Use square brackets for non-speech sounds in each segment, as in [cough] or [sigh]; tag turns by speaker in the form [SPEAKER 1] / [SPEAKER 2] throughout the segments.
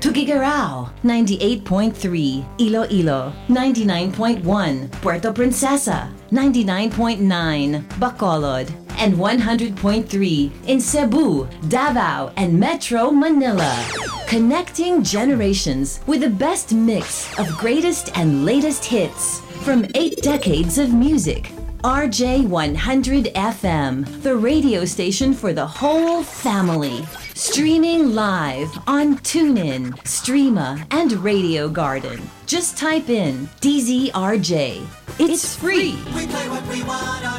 [SPEAKER 1] Tuguegarao 98.3, Iloilo 99.1, Puerto Princesa 99.9, Bacolod and 100.3 in Cebu, Davao, and Metro Manila. Connecting generations with the best mix of greatest and latest hits from eight decades of music. RJ100 FM, the radio station for the whole family. Streaming live on TuneIn, Streema, and Radio Garden. Just type in DZRJ. It's free.
[SPEAKER 2] We play what we want on.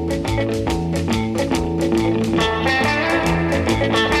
[SPEAKER 3] You're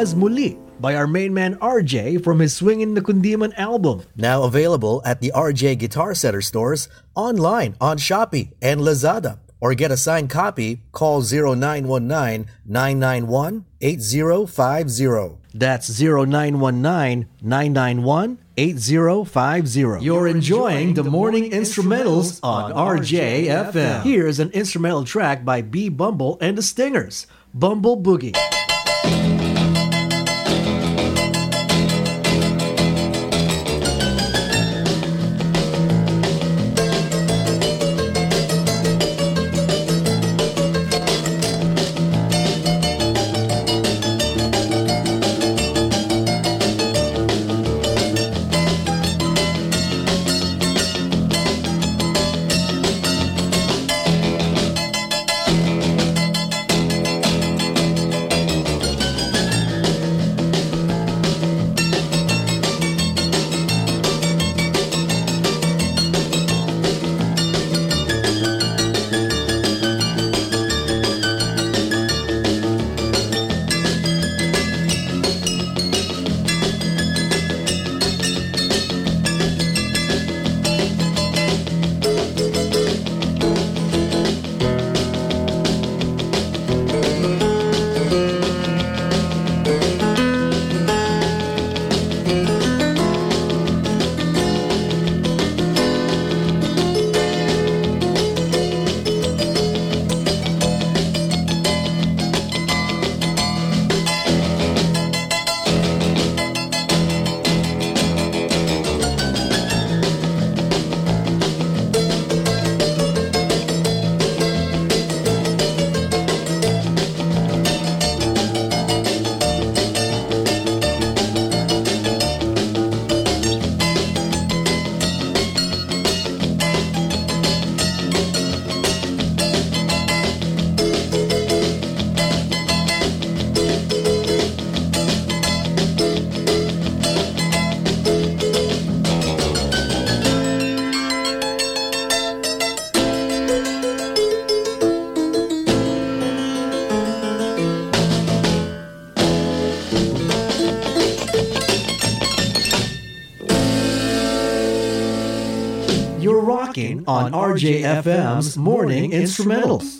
[SPEAKER 3] Was Muli by our main man RJ from his Swingin' the Kundiman album. Now available at the RJ Guitar Center stores, online on Shopee and Lazada. Or get a signed copy, call 0919-991-8050. That's 0919-991-8050. You're enjoying the morning instrumentals on RJFM. Here's an instrumental track by B. Bumble and the Stingers, Bumble Boogie. On RJFM's Morning Instrumentals.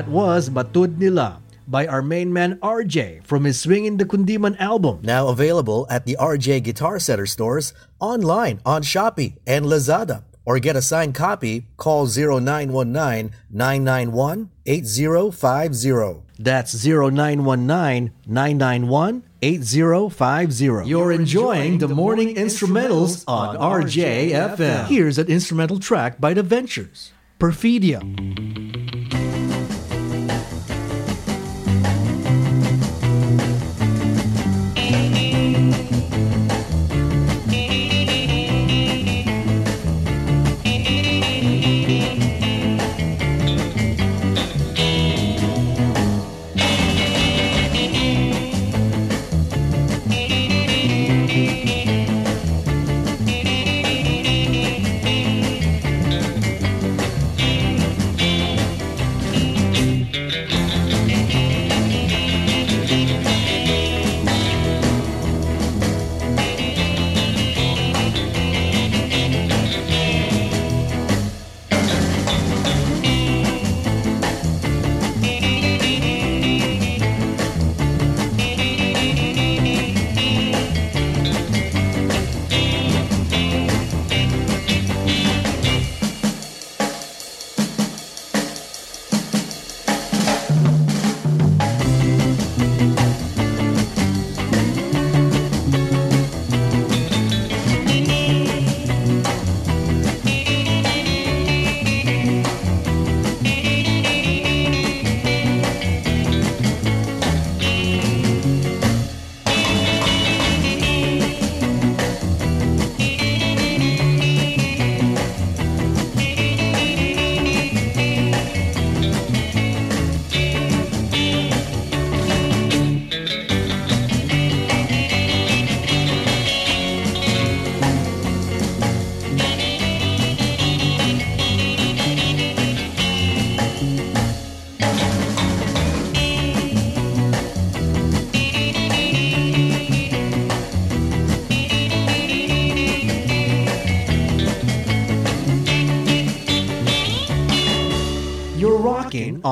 [SPEAKER 3] That was Matud Nila by our main man RJ from his Swingin' the Kundiman album.
[SPEAKER 4] Now available at the RJ Guitar Center stores, online on Shopee and Lazada. Or get a signed copy, call 0919-991-8050.
[SPEAKER 3] That's 0919-991-8050. You're enjoying the morning instrumentals on RJFM. Here's an instrumental track by The Ventures, Perfidia.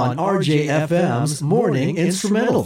[SPEAKER 3] On RJFM's Morning Instrumental.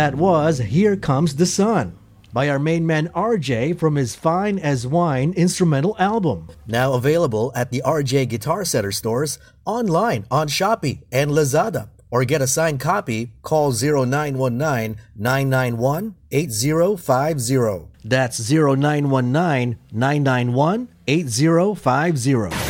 [SPEAKER 3] That was Here Comes the Sun by our main man RJ from his Fine as Wine instrumental album.
[SPEAKER 4] Now available at the RJ Guitar Center stores, online on Shopee and Lazada. Or get a signed copy, call 0919 991 8050.
[SPEAKER 3] That's 0919 991 8050.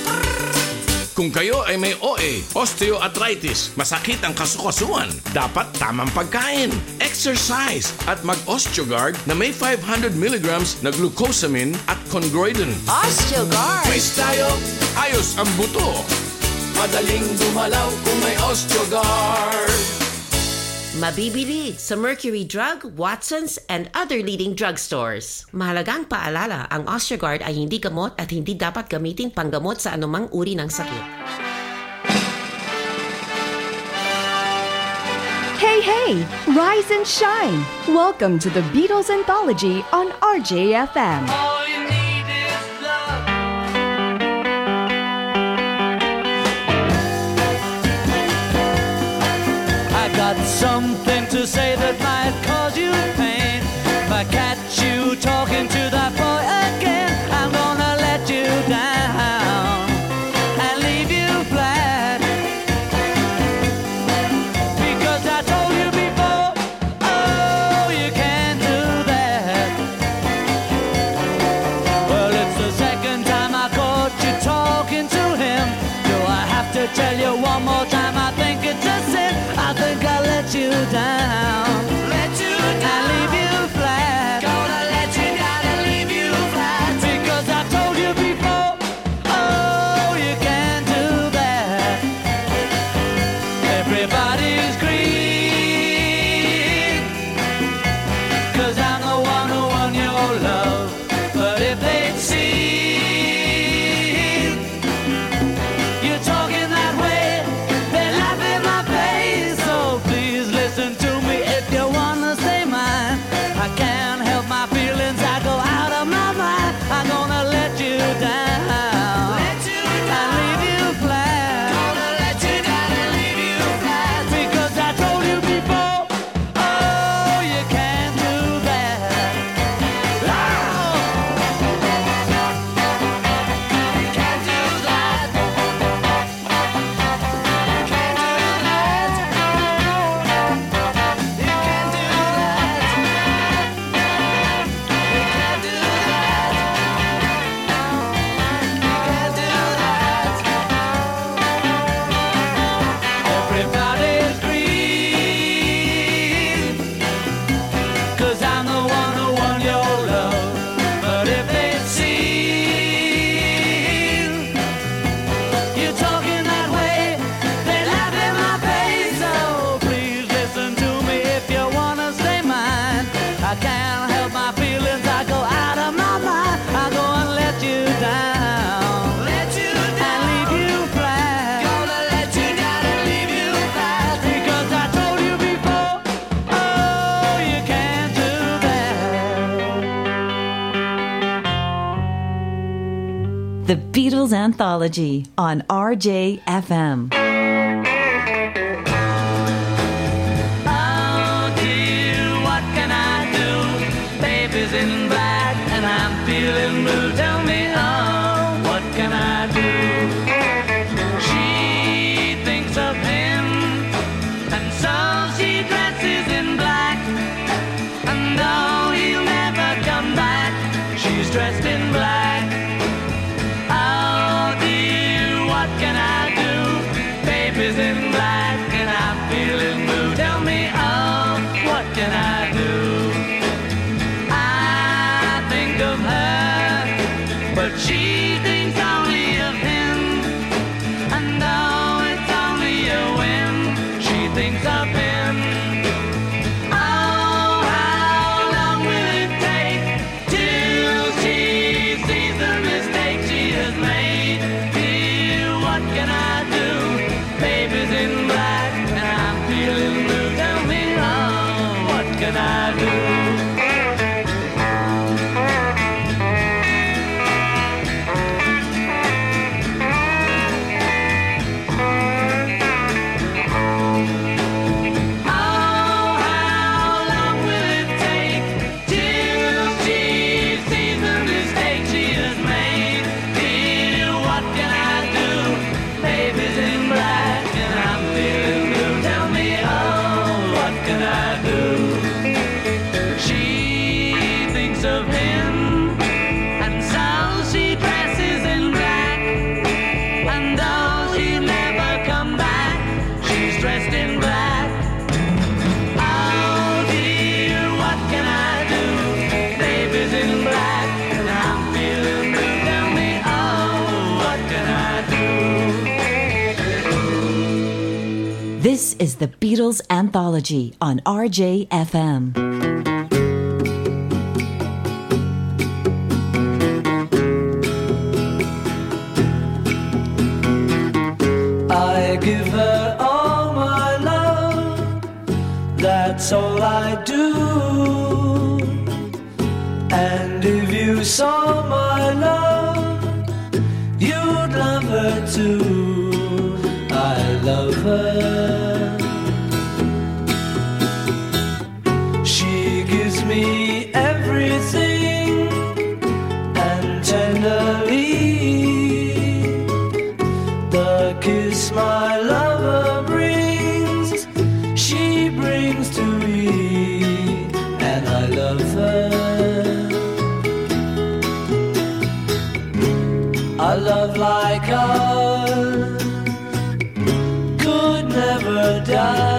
[SPEAKER 5] Kung kayo ay may OA, osteoarthritis, masakit ang kasukasuan, dapat tamang pagkain, exercise, at mag-Osteogard na may 500 mg na glucosamine at chondroitin.
[SPEAKER 6] Osteogard!
[SPEAKER 7] Quiz tayo
[SPEAKER 5] Ayos ang buto!
[SPEAKER 7] Madaling gumalaw kung may Osteogard
[SPEAKER 6] Mabibili sa Mercury Drug, Watson's, and other leading drugstores. Mahalagang paalala, ang Osteogard ay hindi gamot at hindi dapat gamitin panggamot sa anumang uri ng sakit.
[SPEAKER 8] Hey, hey! Rise and shine! Welcome to the Beatles Anthology on RJFM.
[SPEAKER 7] All you need
[SPEAKER 9] something to say that might
[SPEAKER 1] Angels Anthology on RJFM.
[SPEAKER 9] of hell.
[SPEAKER 1] Anthology on RJFM.
[SPEAKER 9] up like us could never die.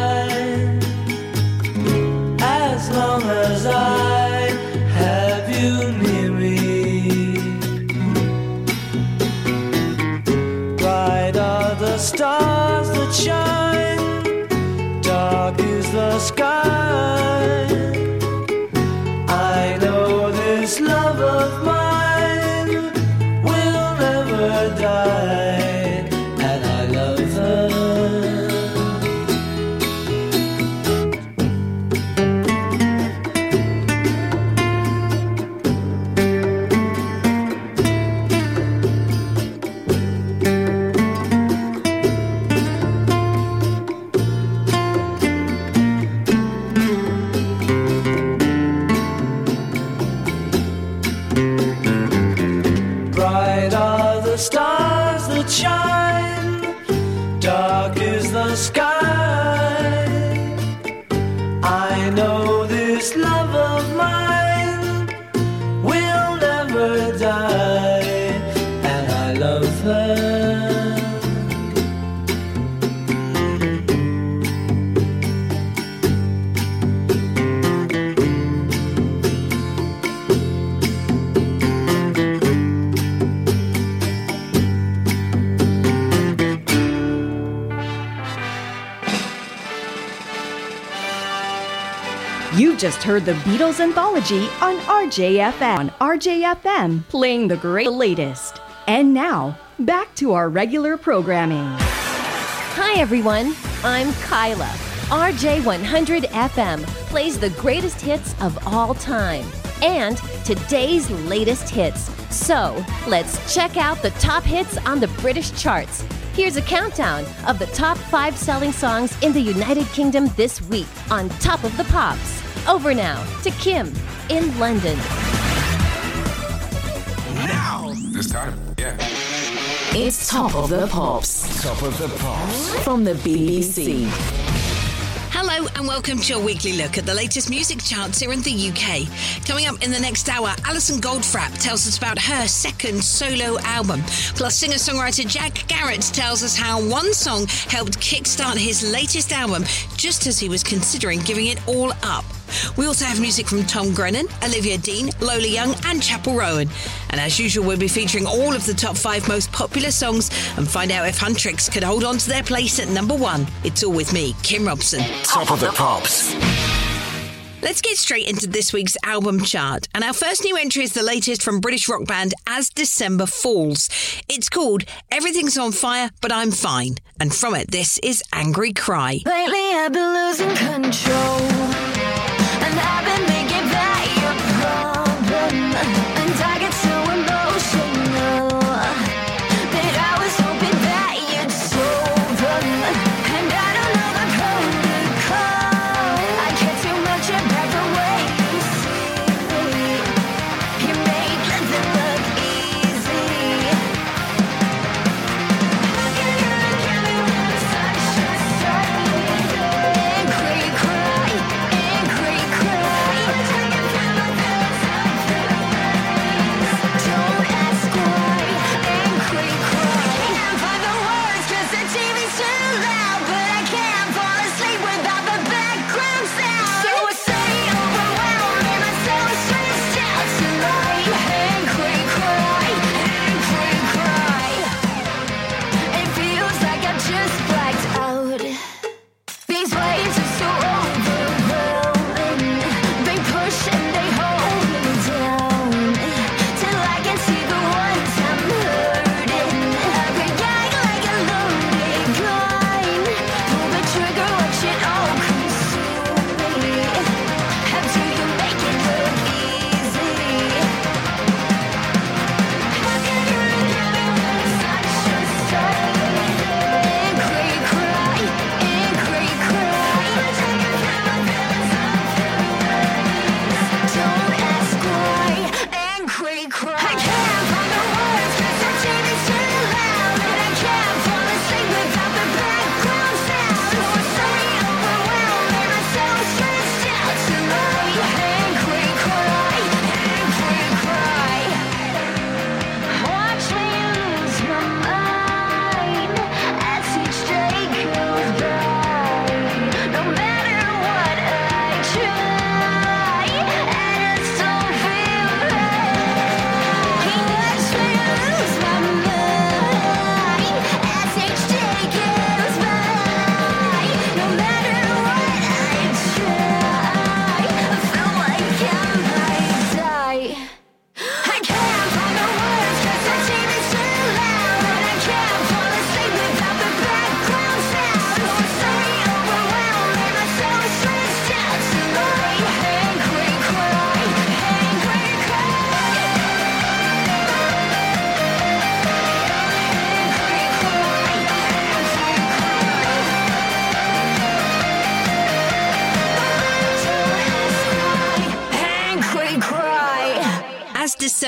[SPEAKER 8] Just heard the Beatles anthology on RJFM. On RJFM, playing the great latest. And now, back to our regular programming.
[SPEAKER 10] Hi, everyone. I'm Kyla. RJ100 FM plays the greatest hits of all time and today's latest hits. So let's check out the top hits on the British charts. Here's a countdown of the top five selling songs in the United Kingdom this week on Top of the Pops. Over now to Kim in London.
[SPEAKER 11] Now. This time, yeah.
[SPEAKER 12] It's Top of the Pops.
[SPEAKER 11] Top of the Pops.
[SPEAKER 12] From the BBC.
[SPEAKER 13] Hello and welcome to your weekly look at the latest music charts here in the UK. Coming up in the next hour, Alison Goldfrapp tells us about her second solo album. Plus, singer songwriter Jack Garratt tells us how one song helped kickstart his latest album just as he was considering giving it all up. We also have music from Tom Grennan, Olivia Dean, Lola Young, and Chappell Roan. And as usual, we'll be featuring all of the top five most popular songs and find out if Huntrix could hold on to their place at number one. It's all with me, Kim Robson.
[SPEAKER 11] Top of the Pops.
[SPEAKER 13] Let's get straight into this week's album chart. And our first new entry is the latest from British rock band As December Falls. It's called Everything's on Fire, But I'm Fine. And from it, this is Angry Cry.
[SPEAKER 14] Lately I've been losing control Yeah.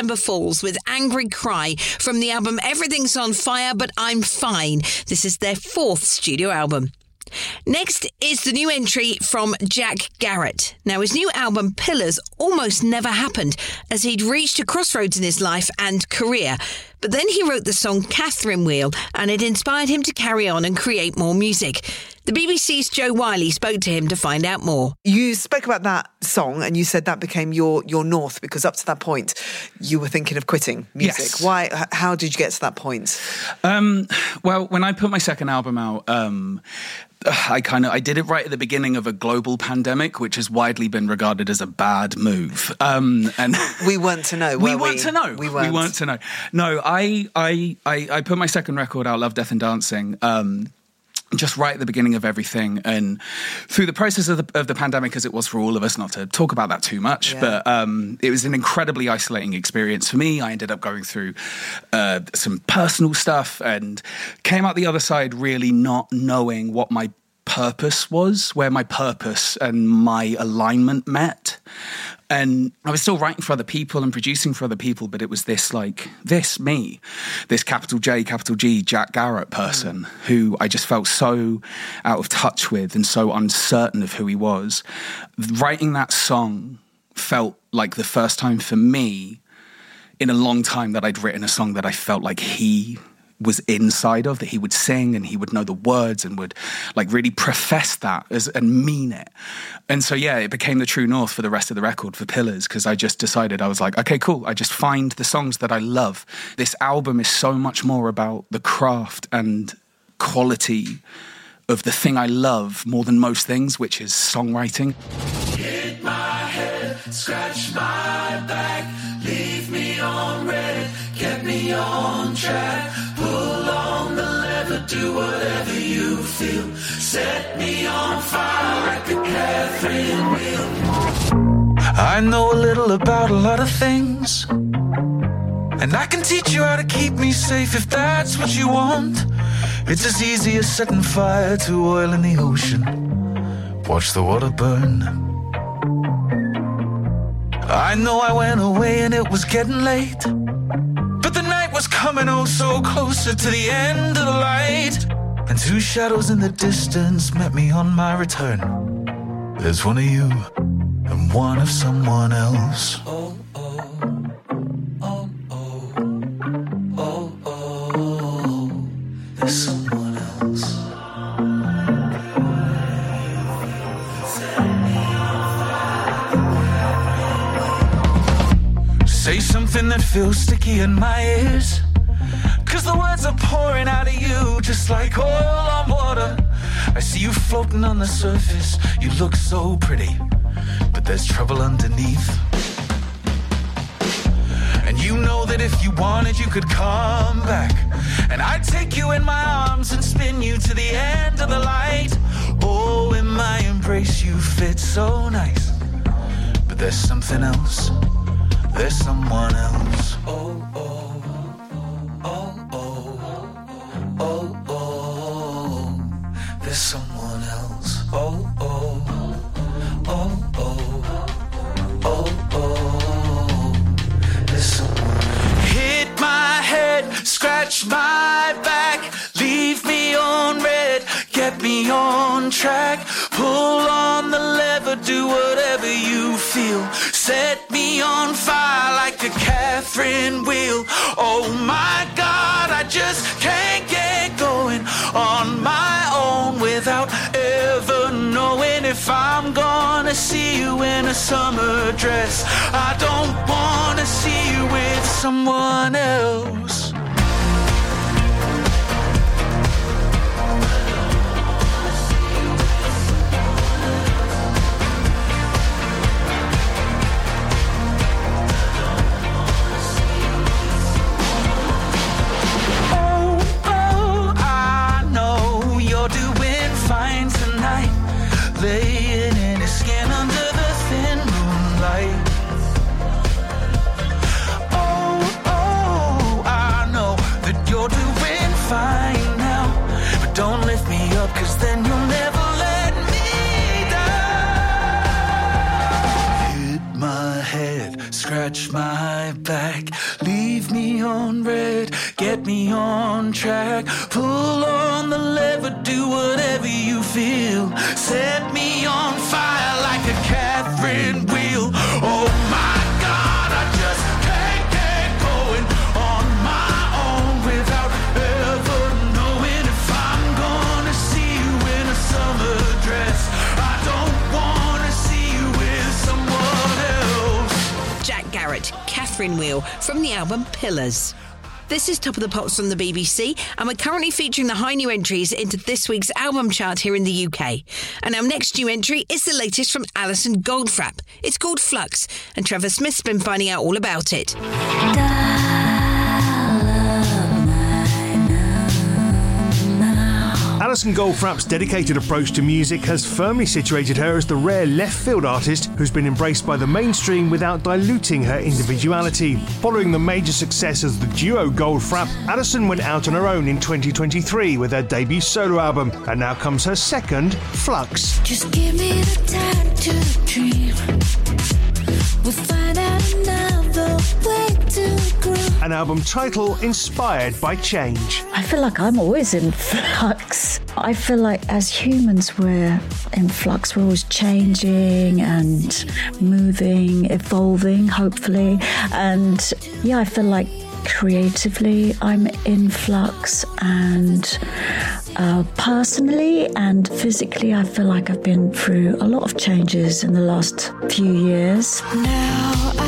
[SPEAKER 14] As
[SPEAKER 13] December Falls with Angry Cry from the album Everything's on Fire, But I'm Fine. This is their fourth studio album. Next is the new entry from Jack Garratt. Now, his new album, Pillars, almost never happened as he'd reached a crossroads in his life and career. But then he wrote the song Catherine Wheel, and it inspired him to carry on and create more music. The BBC's Jo Whiley spoke to him to find out more.
[SPEAKER 15] You spoke about that song and you said that became your your north because up to that point you were thinking of quitting music.
[SPEAKER 16] Yes.
[SPEAKER 15] Why? How did you get to that point?
[SPEAKER 16] Um, well, when I put my second album out, um, I kind of I did it right at the beginning of a global pandemic, which has widely been regarded as a bad move. Um, and
[SPEAKER 15] we weren't to know.
[SPEAKER 16] we
[SPEAKER 15] were
[SPEAKER 16] weren't to know.
[SPEAKER 15] We weren't.
[SPEAKER 16] to know. No, I, I, I, I put my second record out, Love, Death, and Dancing. Um, just right at the beginning of everything, and through the process of the, of the pandemic, as it was for all of us, not to talk about that too much,
[SPEAKER 17] Yeah.
[SPEAKER 16] but um, it was an incredibly isolating experience for me. I ended up going through uh, some personal stuff and came out the other side really not knowing what my purpose was, where my purpose and my alignment met. And I was still writing for other people and producing for other people, but it was this like, this me, this capital J, capital G, Jack Garratt person mm. who I just felt so out of touch with and so uncertain of who he was. Writing that song felt like the first time for me in a long time that I'd written a song that I felt like he was inside of that he would sing and he would know the words and would like really profess that as and mean it. And so yeah it became the true north for the rest of the record for pillars because i just decided i was like okay cool i just find the songs that i love. This album is so much more about the craft and quality of the thing i love more than most things which is songwriting.
[SPEAKER 2] Hit my head, scratch my back, leave me on red, get me on track. Do whatever you feel. Set me on fire like a Catherine wheel.
[SPEAKER 18] I know a little about a lot of things. And I can teach you how to keep me safe if that's what you want. It's as easy as setting fire to oil in the ocean. Watch the water burn. I know I went away and it was getting late. Was coming oh so closer to the end of the light. And two shadows in the distance met me on my return. There's one of you and one of someone else. There's Say something that feels sticky in my ears. Cause the words are pouring out of you just like oil on water. I see you floating on the surface. You look so pretty, but there's trouble underneath. And you know that if you wanted, you could come back. And I'd take you in my arms and spin you to the end of the light. Oh, in my embrace, you fit so nice. But there's something else. There's someone else. Oh, oh, oh, oh, oh, oh. There's someone else. Oh, oh, oh, oh, oh, oh. There's someone. Hit my head, scratch my back, leave me on red, get me on track. Pull on the lever, do whatever you feel. Set me on fire like a Catherine wheel. Oh my God, I just can't get going on my own without ever knowing if I'm gonna see you in a summer dress. I don't wanna see you with someone else. Scratch my back, leave me on red, get me on track. Pull on the lever, do whatever you feel. Set me on fire like a Catherine wheel. Oh
[SPEAKER 13] Catherine Wheel from the album Pillars. This is Top of the Pops from the BBC, and we're currently featuring the high new entries into this week's album chart here in the UK. And our next new entry is the latest from Alison Goldfrapp. It's called Flux, and Trevor Smith's been finding out all about it.
[SPEAKER 17] Alison Goldfrapp's dedicated approach to music has firmly situated her as the rare left field artist who's been embraced by the mainstream without diluting her individuality. Following the major success as the duo Goldfrapp, Alison went out on her own in 2023 with her debut solo album, and now comes her second, Flux.
[SPEAKER 14] Just give me the time to dream. We'll find out another way to grow.
[SPEAKER 17] An album title inspired by change.
[SPEAKER 19] I feel like I'm always in flux. I feel like as humans, we're in flux. We're always changing and moving, evolving, hopefully. And yeah, I feel like creatively, I'm in flux. And uh, personally and physically, I feel like I've been through a lot of changes in the last few years.
[SPEAKER 14] Now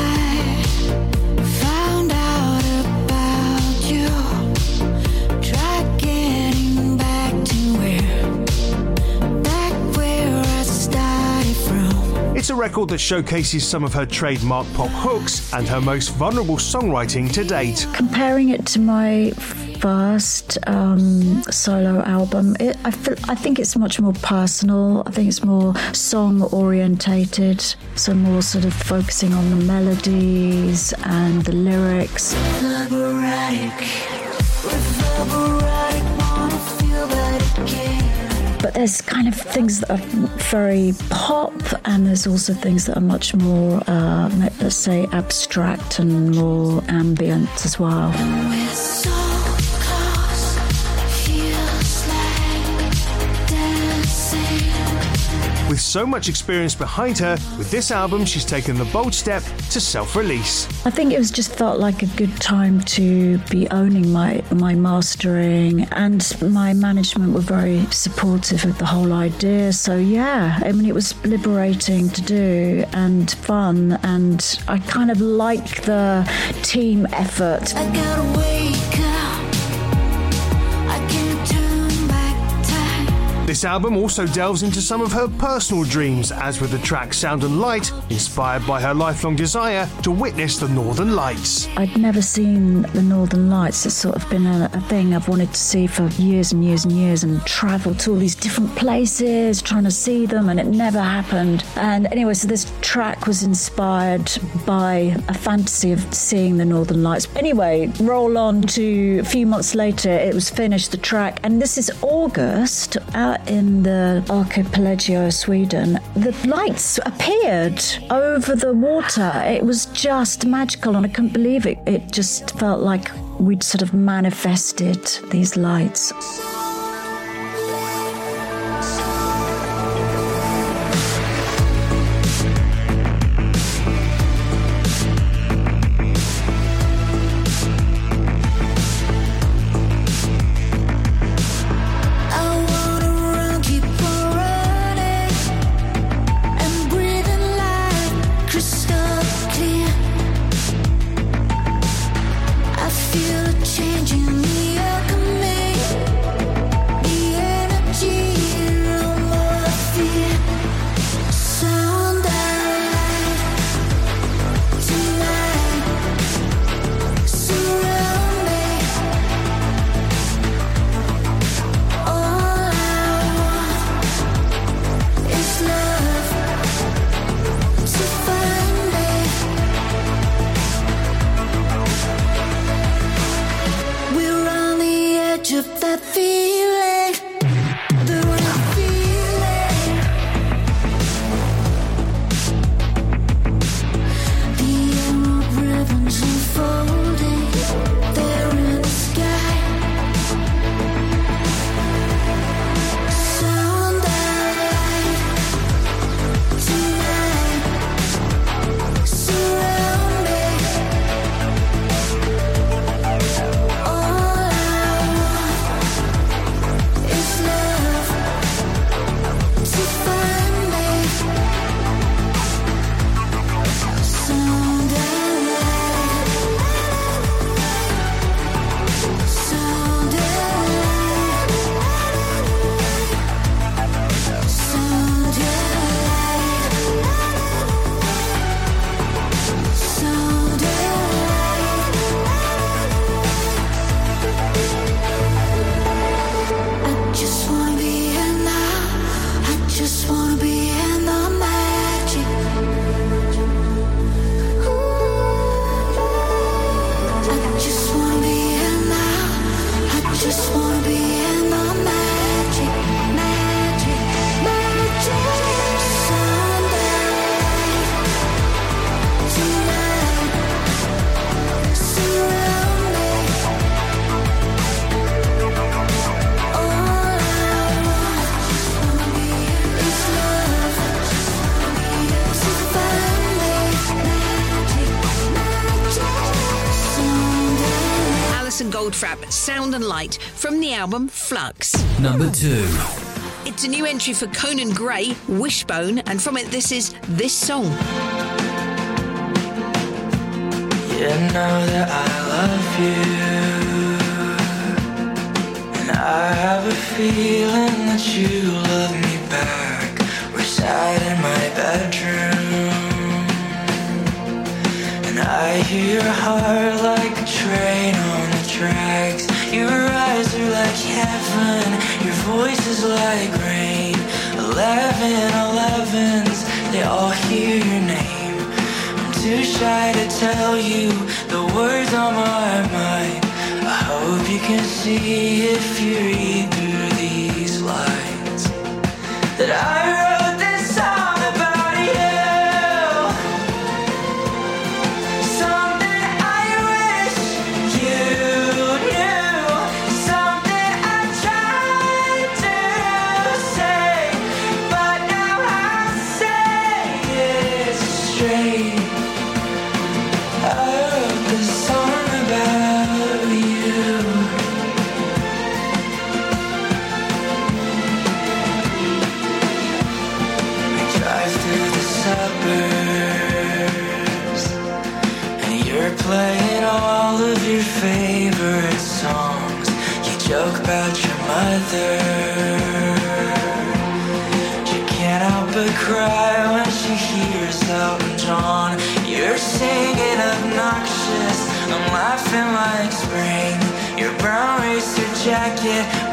[SPEAKER 17] It's a record that showcases some of her trademark pop hooks and her most vulnerable songwriting to date.
[SPEAKER 19] Comparing it to my first um, solo album, it, I, feel, I think it's much more personal. I think it's more song orientated, so more sort of focusing on the melodies and the lyrics. But there's kind of things that are very pop, and there's also things that are much more, uh, let's say, abstract and more ambient as well.
[SPEAKER 17] With so much experience behind her, with this album, she's taken the bold step to self release.
[SPEAKER 19] I think it was just felt like a good time to be owning my my mastering, and my management were very supportive of the whole idea. So yeah, I mean it was liberating to do and fun, and I kind of like the team effort.
[SPEAKER 17] This album also delves into some of her personal dreams, as with the track Sound and Light, inspired by her lifelong desire to witness the Northern Lights.
[SPEAKER 19] I'd never seen the Northern Lights. It's sort of been a, a thing I've wanted to see for years and years and years and travel to all these different places trying to see them, and it never happened. And anyway, so this track was inspired by a fantasy of seeing the Northern Lights. Anyway, roll on to a few months later, it was finished, the track, and this is August uh, in the archipelago, of Sweden. The lights appeared over the water. It was just magical, and I couldn't believe it. It just felt like we'd sort of manifested these lights.
[SPEAKER 13] Entry for Conan Gray, Wishbone, and from it, this is this song.
[SPEAKER 2] You know that I love you. And I have a feeling that you love me back. We're sat in my bedroom. And I hear your heart like a train on the tracks. Your eyes are like heaven. Your voice is like rain. Eleven, elevens, they all hear your name. I'm too shy to tell you the words on my mind. I hope you can see if you read through these lines that I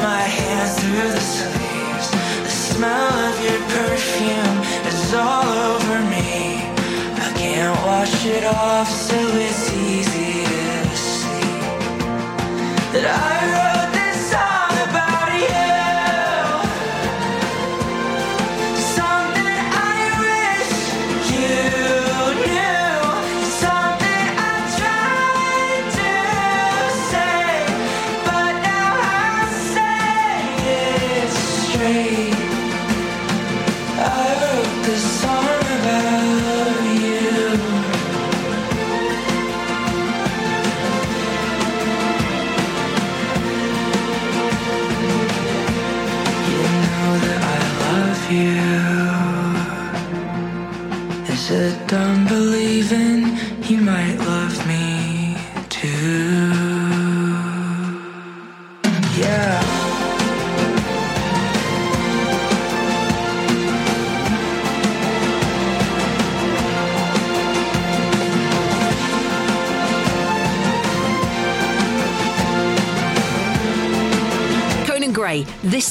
[SPEAKER 2] my hands through the sleeves. The smell of your perfume is all over me. I can't wash it off, so it's easy to see that I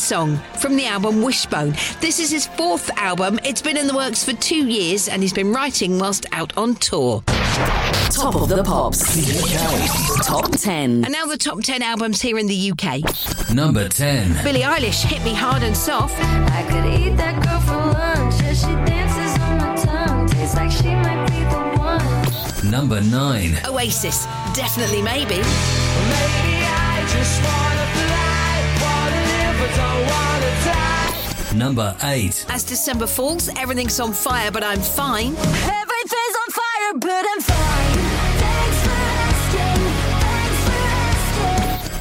[SPEAKER 2] song
[SPEAKER 13] from the album Wishbone. This is his fourth album. It's been in the works for two years and he's been writing whilst out on tour.
[SPEAKER 12] Top of the Pops. Top 10.
[SPEAKER 13] And now the top 10 albums here in the UK.
[SPEAKER 11] Number 10.
[SPEAKER 13] Billie Eilish, Hit Me Hard and Soft.
[SPEAKER 14] I could eat that girl for lunch as she dances on my tongue. Tastes like she might be the one.
[SPEAKER 11] Number 9.
[SPEAKER 13] Oasis, Definitely Maybe.
[SPEAKER 2] Maybe
[SPEAKER 11] Number 8.
[SPEAKER 13] As December falls, everything's on fire, but I'm fine.
[SPEAKER 14] Everything's on fire, but I'm fine. Thanks for asking. Thanks for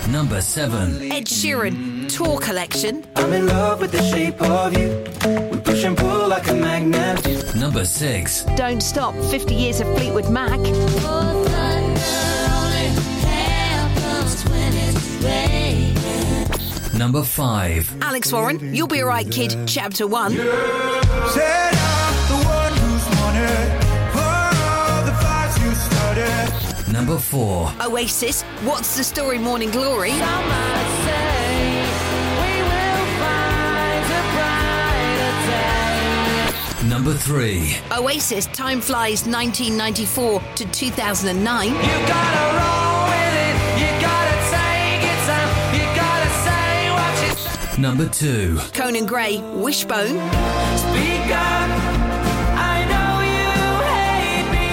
[SPEAKER 14] asking.
[SPEAKER 11] Number 7.
[SPEAKER 13] Ed Sheeran, Tour Collection.
[SPEAKER 2] I'm in love with the shape of you. We push and pull like a magnet.
[SPEAKER 11] Number 6.
[SPEAKER 13] Don't Stop, 50 Years of Fleetwood Mac.
[SPEAKER 14] Oh,
[SPEAKER 11] Number 5.
[SPEAKER 13] Alex Warren, You'll Be Alright Kid, Chapter 1.
[SPEAKER 2] Said I'm the one who's wanted for all the fights you started.
[SPEAKER 11] Number 4.
[SPEAKER 13] Oasis, What's the Story Morning Glory.
[SPEAKER 14] Some might say we will find a brighter day.
[SPEAKER 11] Number 3.
[SPEAKER 13] Oasis, Time Flies 1994 to 2009.
[SPEAKER 11] Number 2.
[SPEAKER 13] Conan Gray, Wishbone.
[SPEAKER 2] Speak up. I know you hate me.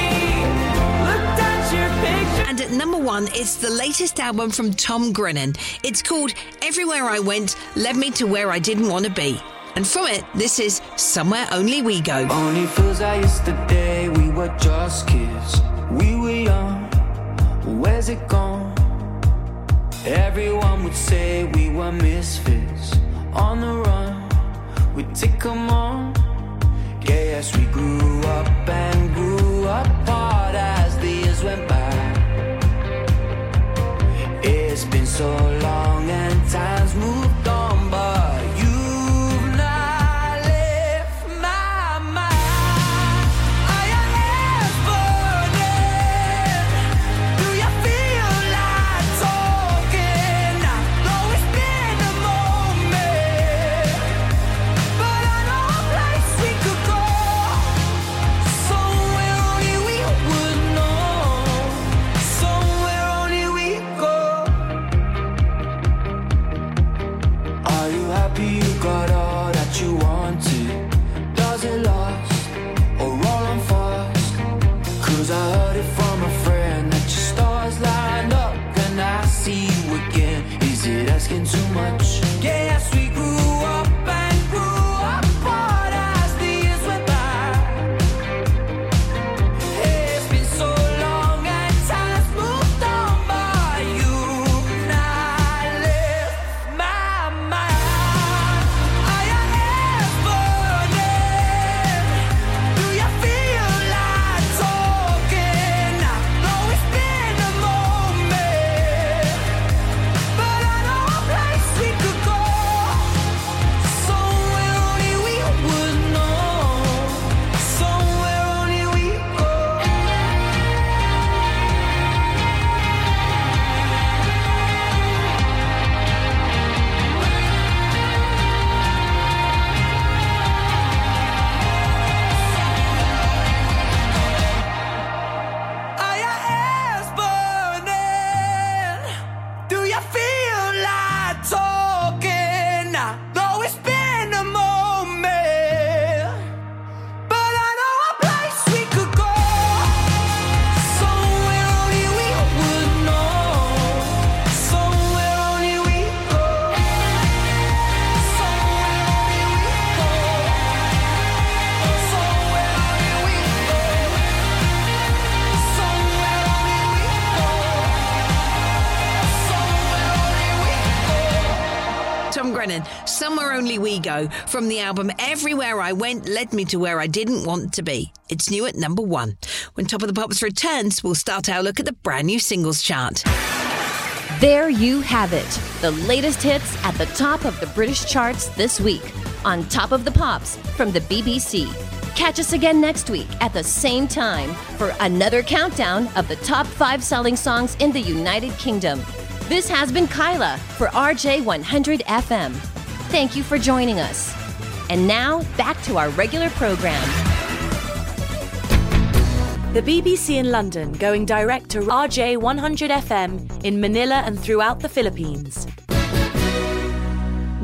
[SPEAKER 2] Looked at your picture.
[SPEAKER 13] And at number one, it's the latest album from Tom Grennan. It's called Everywhere I Went Led Me to Where I Didn't Want to Be. And from it, this is Somewhere Only We Go.
[SPEAKER 2] Only feels like yesterday we were just kids. We were young. Where's it gone?
[SPEAKER 20] Everyone would say we were misfits on the run. We'd take 'em on. Guess we grew up and grew apart as the years went by. It's been so long and time's moved Only We Go, from the
[SPEAKER 13] album Everywhere I Went Led Me to Where I Didn't Want to Be. It's new at number one. When Top of the Pops returns, we'll start our look at the brand new singles chart.
[SPEAKER 1] There you have it. The latest hits at the top of the British charts this week on Top of the Pops from the BBC. Catch us again next week at the same time for another countdown of the top five selling songs in the United Kingdom. This has been Kyla for RJ100 FM. Thank you for joining us. And now, back to our regular program.
[SPEAKER 21] The BBC in London going direct to RJ 100 FM in Manila and throughout the Philippines.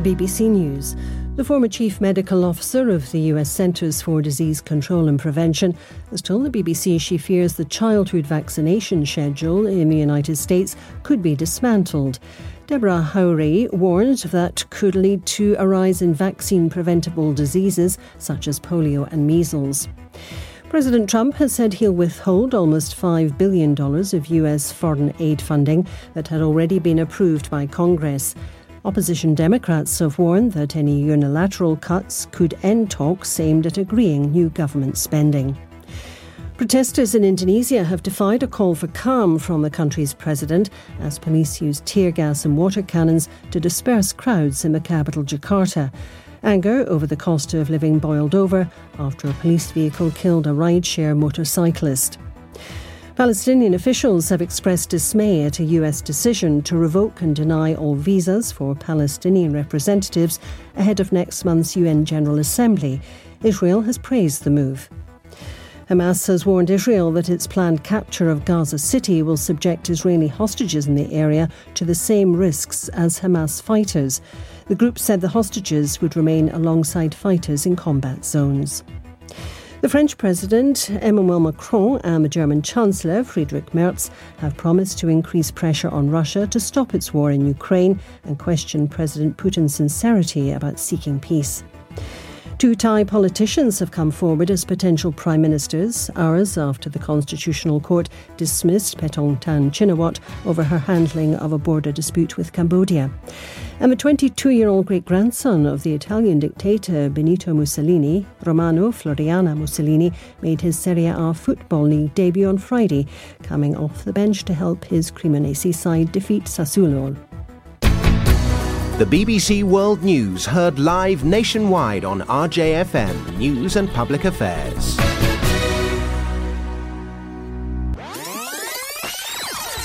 [SPEAKER 22] BBC News. The former chief medical officer of the US Centers for Disease Control and Prevention has told the BBC she fears the childhood vaccination schedule in the United States could be dismantled. Deborah Houry warned that could lead to a rise in vaccine preventable diseases such as polio and measles. President Trump has said he'll withhold almost $5 billion of US foreign aid funding that had already been approved by Congress. Opposition Democrats have warned that any unilateral cuts could end talks aimed at agreeing new government spending. Protesters in Indonesia have defied a call for calm from the country's president as police used tear gas and water cannons to disperse crowds in the capital, Jakarta. Anger over the cost of living boiled over after a police vehicle killed a rideshare motorcyclist. Palestinian officials have expressed dismay at a US decision to revoke and deny all visas for Palestinian representatives ahead of next month's UN General Assembly. Israel has praised the move. Hamas has warned Israel that its planned capture of Gaza City will subject Israeli hostages in the area to the same risks as Hamas fighters. The group said the hostages would remain alongside fighters in combat zones. The French President Emmanuel Macron and the German Chancellor Friedrich Merz have promised to increase pressure on Russia to stop its war in Ukraine and question President Putin's sincerity about seeking peace. Two Thai politicians have come forward as potential prime ministers, hours after the Constitutional Court dismissed Paetongtarn Shinawatra over her handling of a border dispute with Cambodia. And the 22 year old great grandson of the Italian dictator Benito Mussolini, Romano Floriani Mussolini, made his Serie A Football League debut on Friday, coming off the bench to help his Cremonese side defeat Sassuolo.
[SPEAKER 23] The BBC World News heard live nationwide on RJFM News and Public Affairs.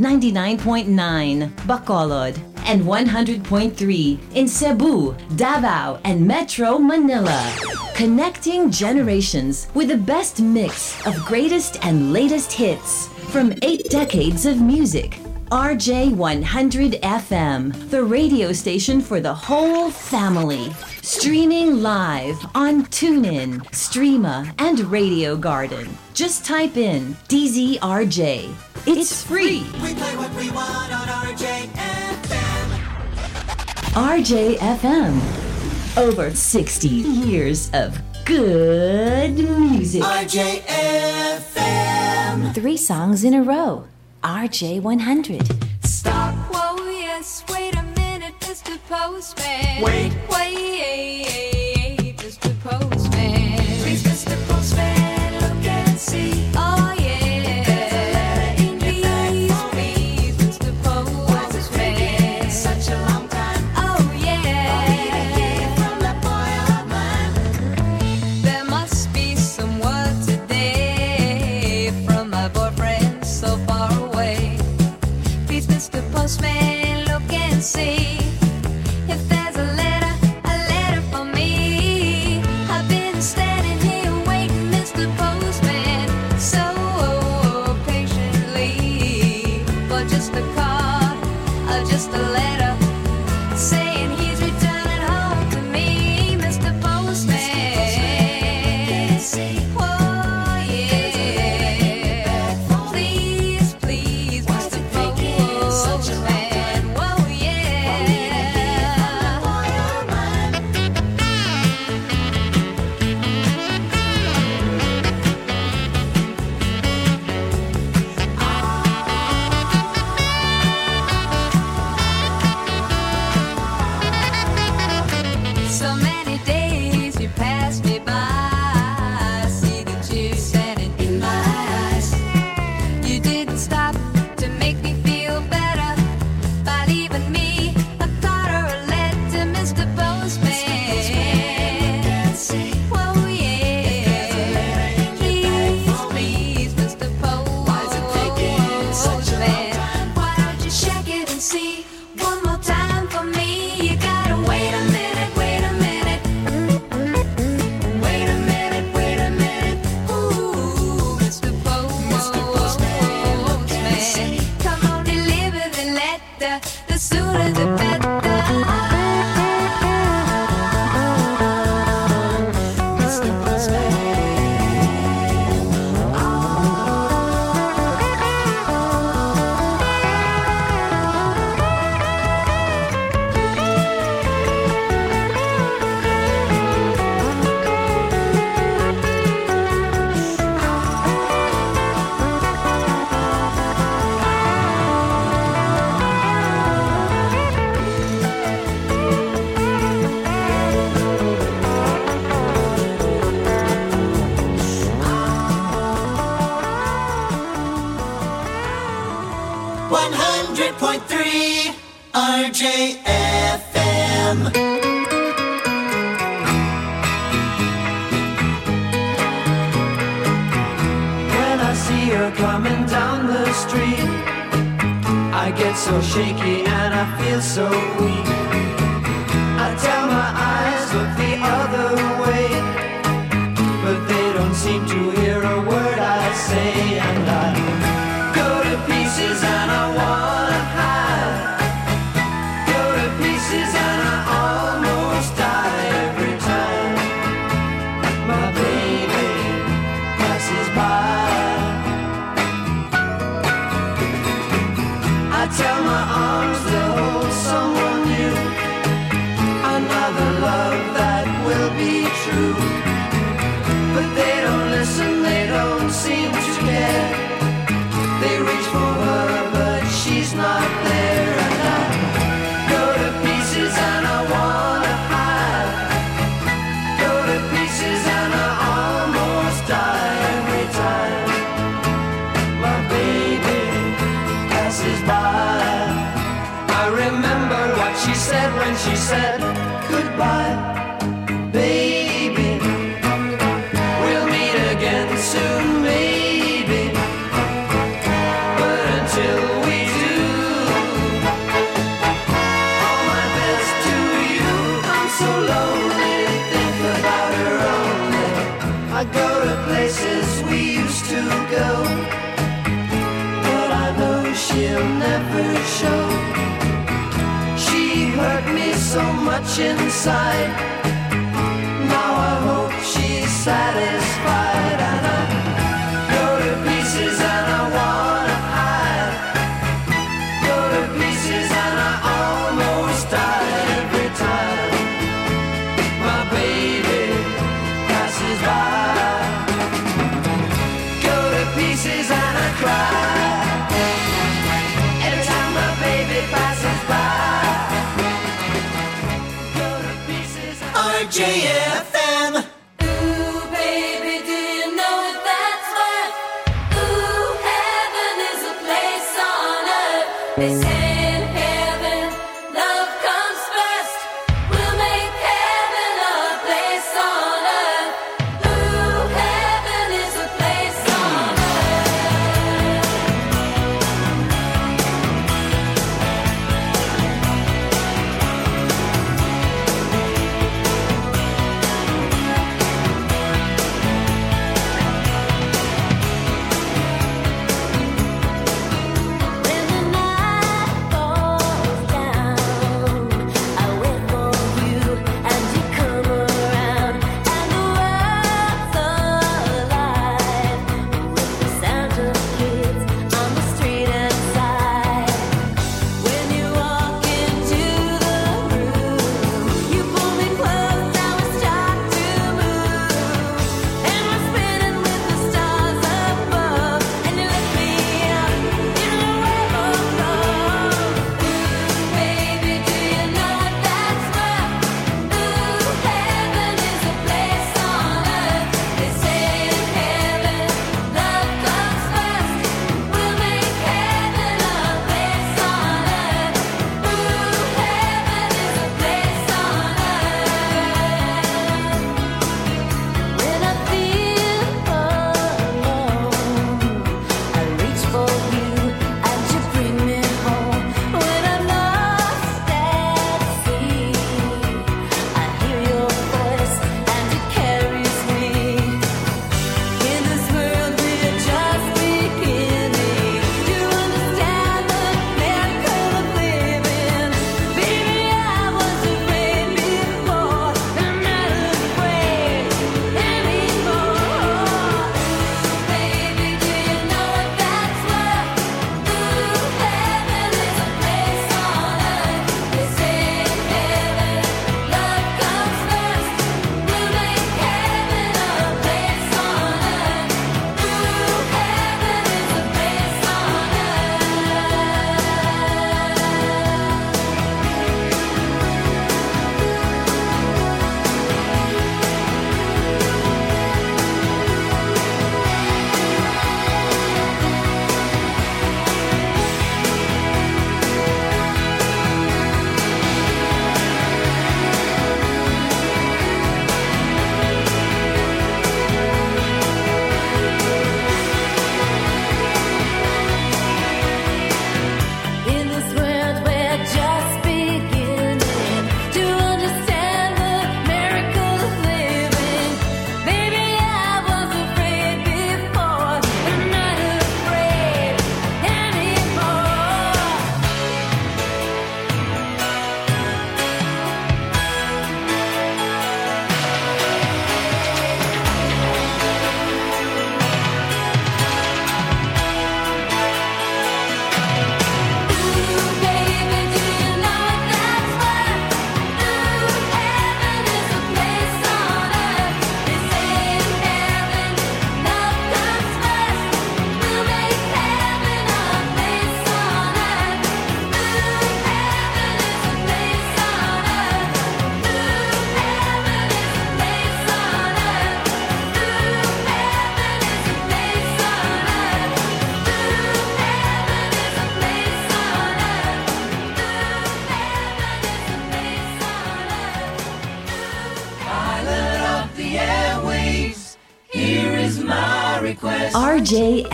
[SPEAKER 1] 99.9 Bacolod, and 100.3 in Cebu, Davao, and Metro Manila. Connecting generations with the best mix of greatest and latest hits from eight decades of music. RJ100 FM, the radio station for the whole family. Streaming live on TuneIn, Streema, and Radio Garden. Just type in DZRJ. It's free.
[SPEAKER 24] We play what we want on RJFM.
[SPEAKER 1] RJFM. Over 60 years of good music.
[SPEAKER 24] RJFM.
[SPEAKER 25] Three songs in a row. RJ100.
[SPEAKER 7] Stop. Whoa, yes. Wait a minute, Mr. Postman.
[SPEAKER 24] Wait.
[SPEAKER 7] Wait,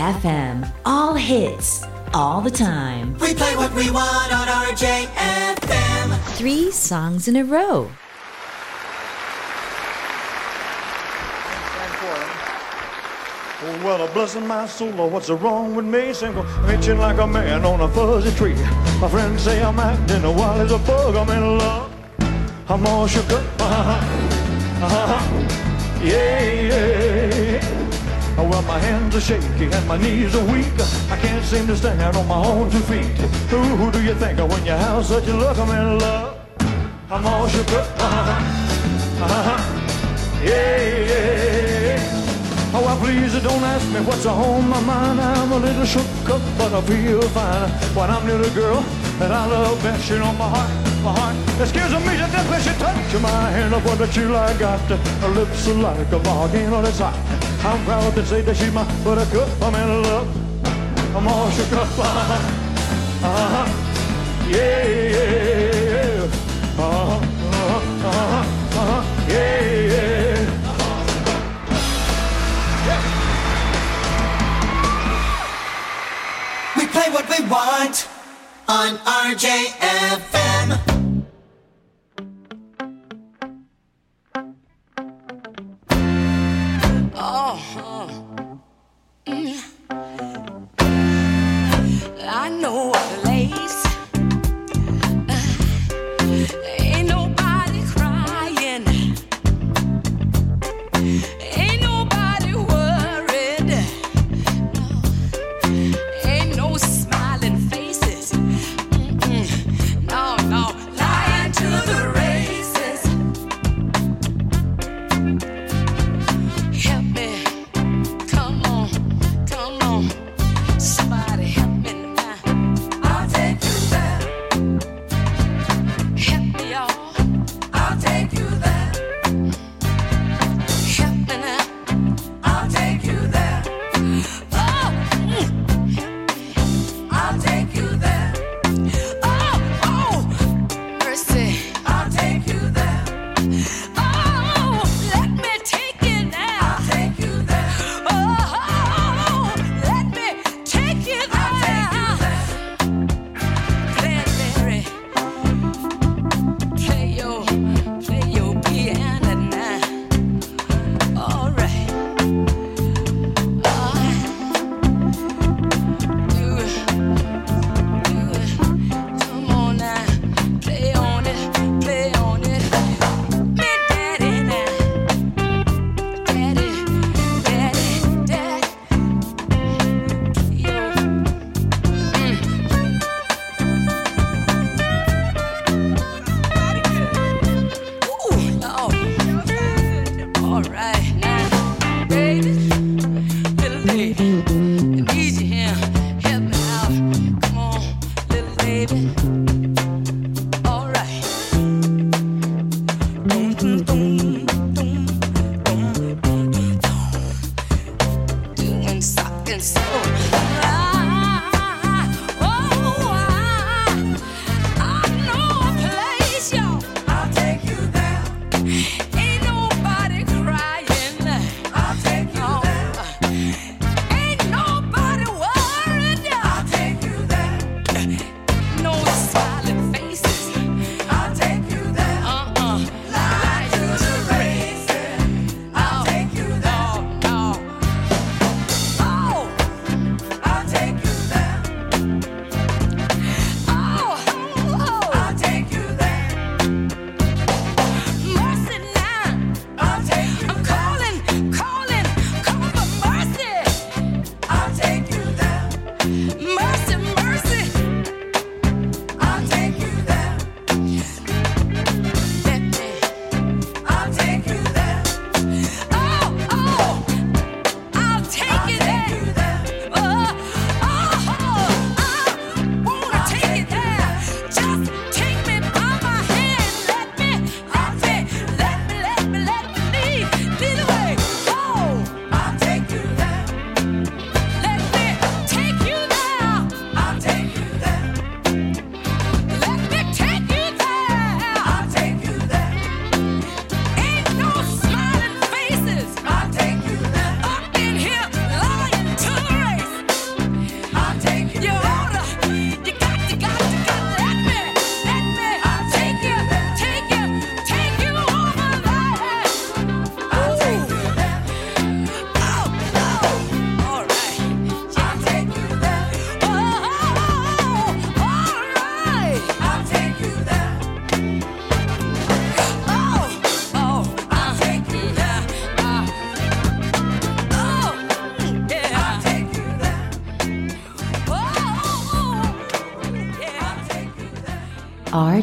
[SPEAKER 24] RJFM.
[SPEAKER 2] All
[SPEAKER 1] hits, all the time.
[SPEAKER 26] We play what we want on RJFM.
[SPEAKER 27] Three songs in a row.
[SPEAKER 28] Oh, well, a blessing my soul, oh, what's wrong with me? Single, itching like a man on a fuzzy tree. My friends say I'm acting wild as a bug, I'm in love. I'm all shook up, [laughs] uh-huh, uh-huh, yeah, yeah. Oh, well, my hands are shaky and my knees are weak. I can't seem to stand on my own two feet. Who, who do you think of when you have such a look? I'm in love. I'm all shook up, uh-huh, uh-huh, yeah, yeah. Oh, well, please don't ask me what's on my mind. I'm a little shook up, but I feel fine when I'm near the girl that I love best. She know my heart, my heart. Excuse me, just when she touch my hand with the chill I got. Her lips are like a volcano that's hot. I'm proud to say that she's my buttercup. I'm in love. I'm all shook up. Uh-huh, uh-huh, yeah, yeah, uh-huh, uh-huh, uh-huh, uh-huh, yeah, yeah.
[SPEAKER 26] We play what we want on RJFM.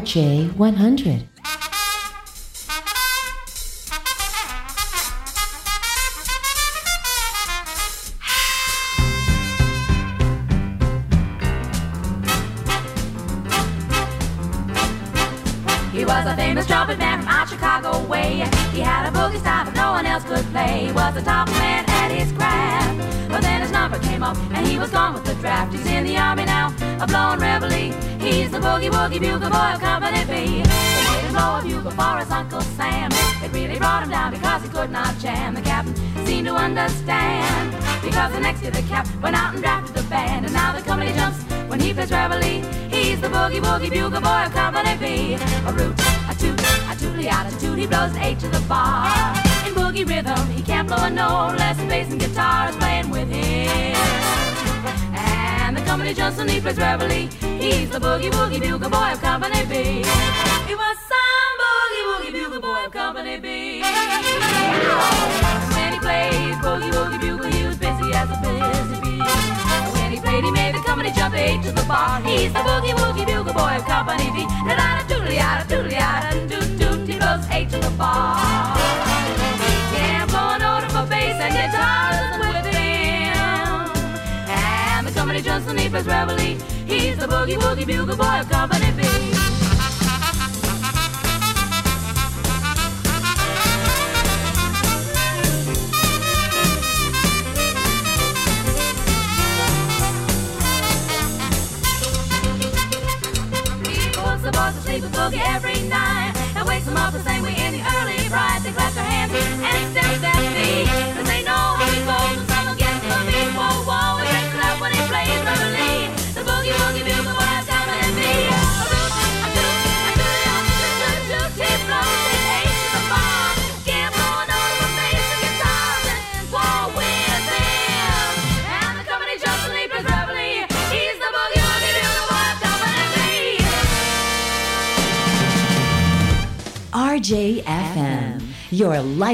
[SPEAKER 7] RJ100.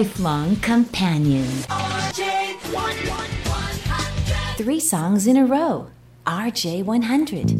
[SPEAKER 7] lifelong companion. RJ Three songs in a row. RJ100.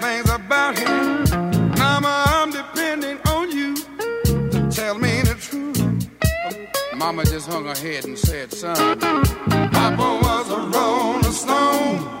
[SPEAKER 29] Mama just hung her head and said, son, Papa was a rolling stone.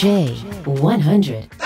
[SPEAKER 30] J100.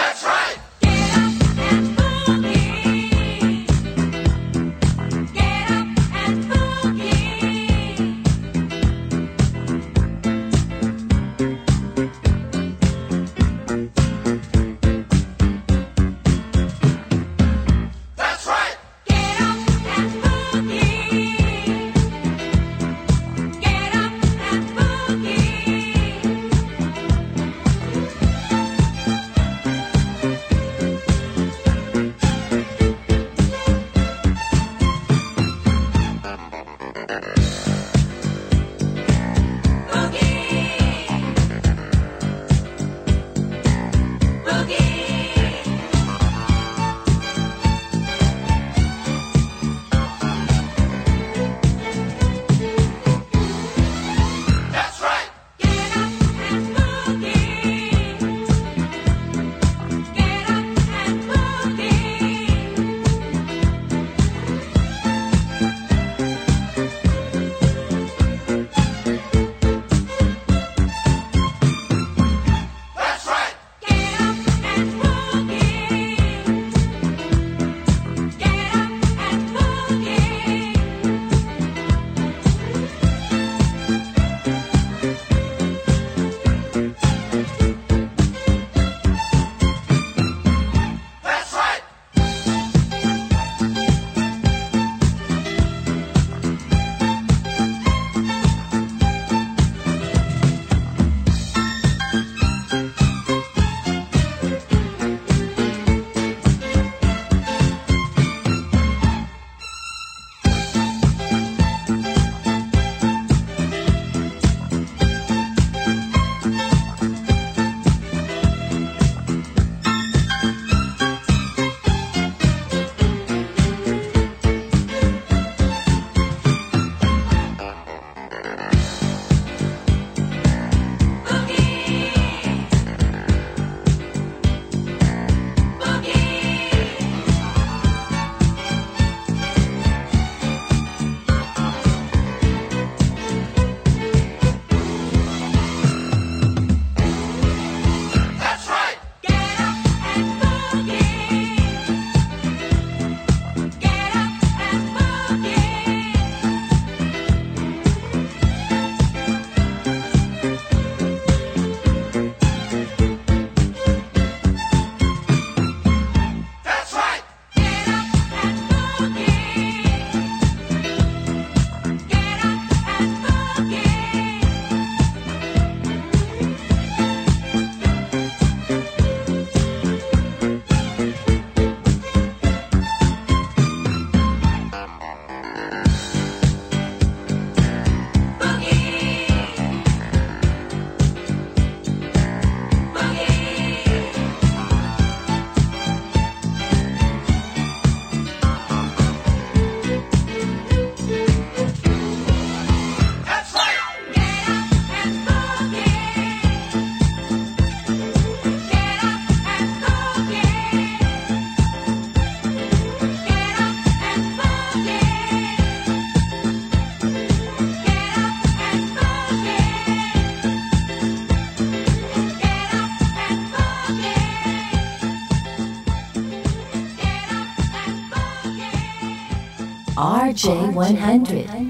[SPEAKER 2] RJ100.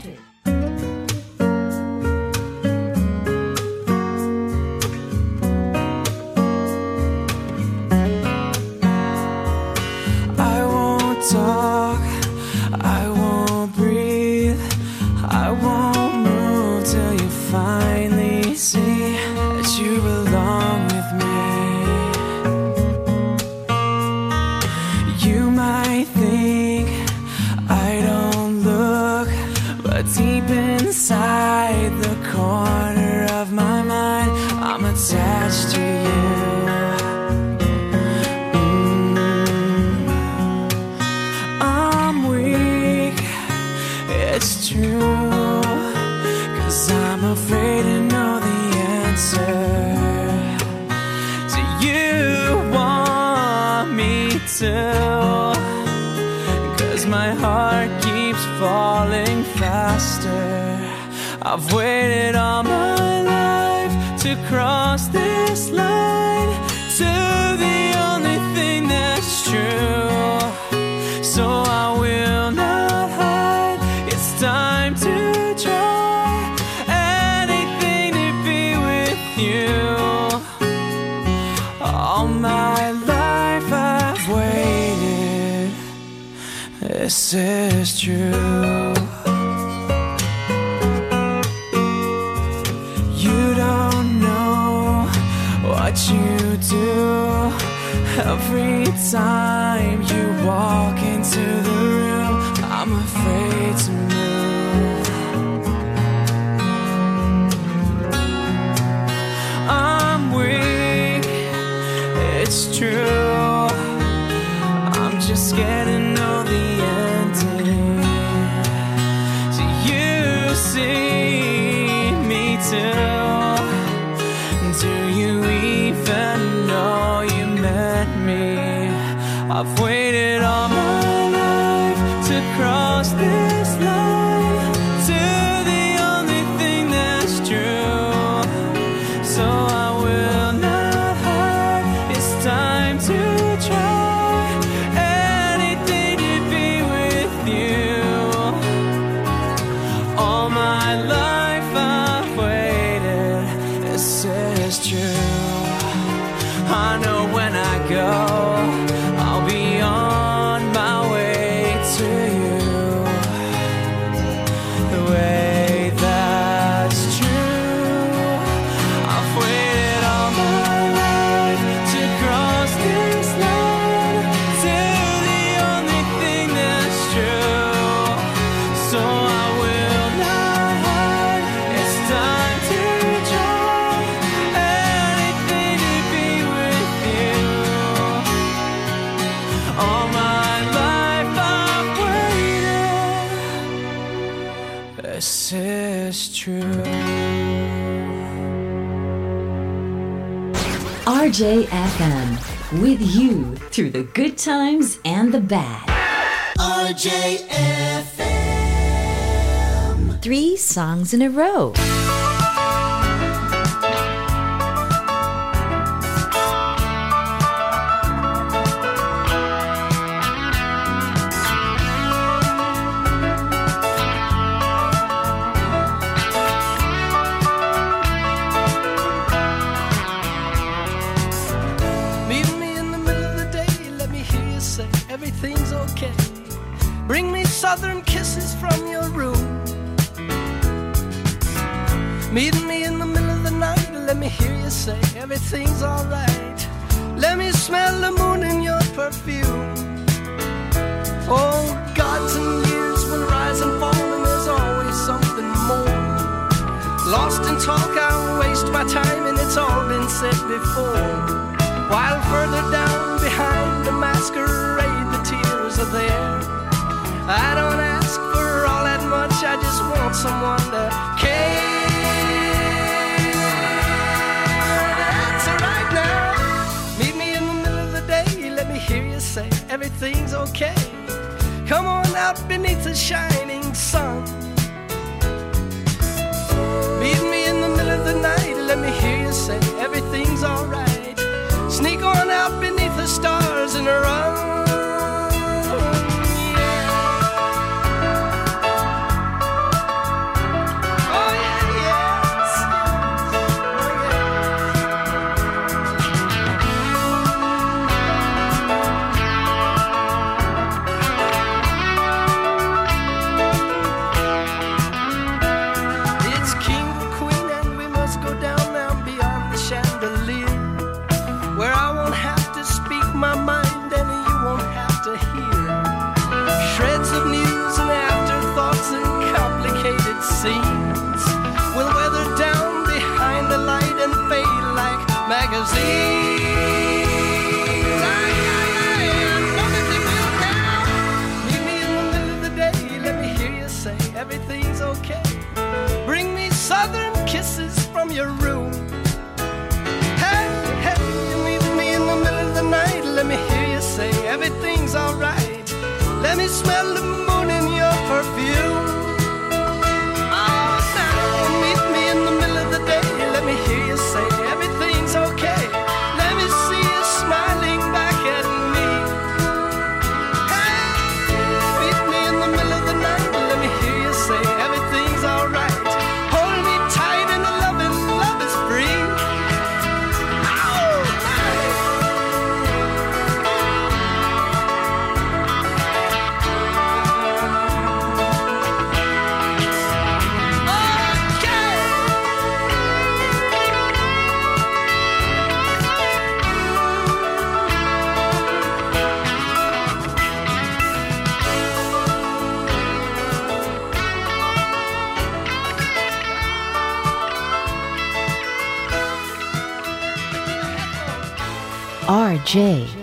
[SPEAKER 1] RJFM, with you through the good times and the bad.
[SPEAKER 31] RJFM. Three songs in a row.
[SPEAKER 7] RJ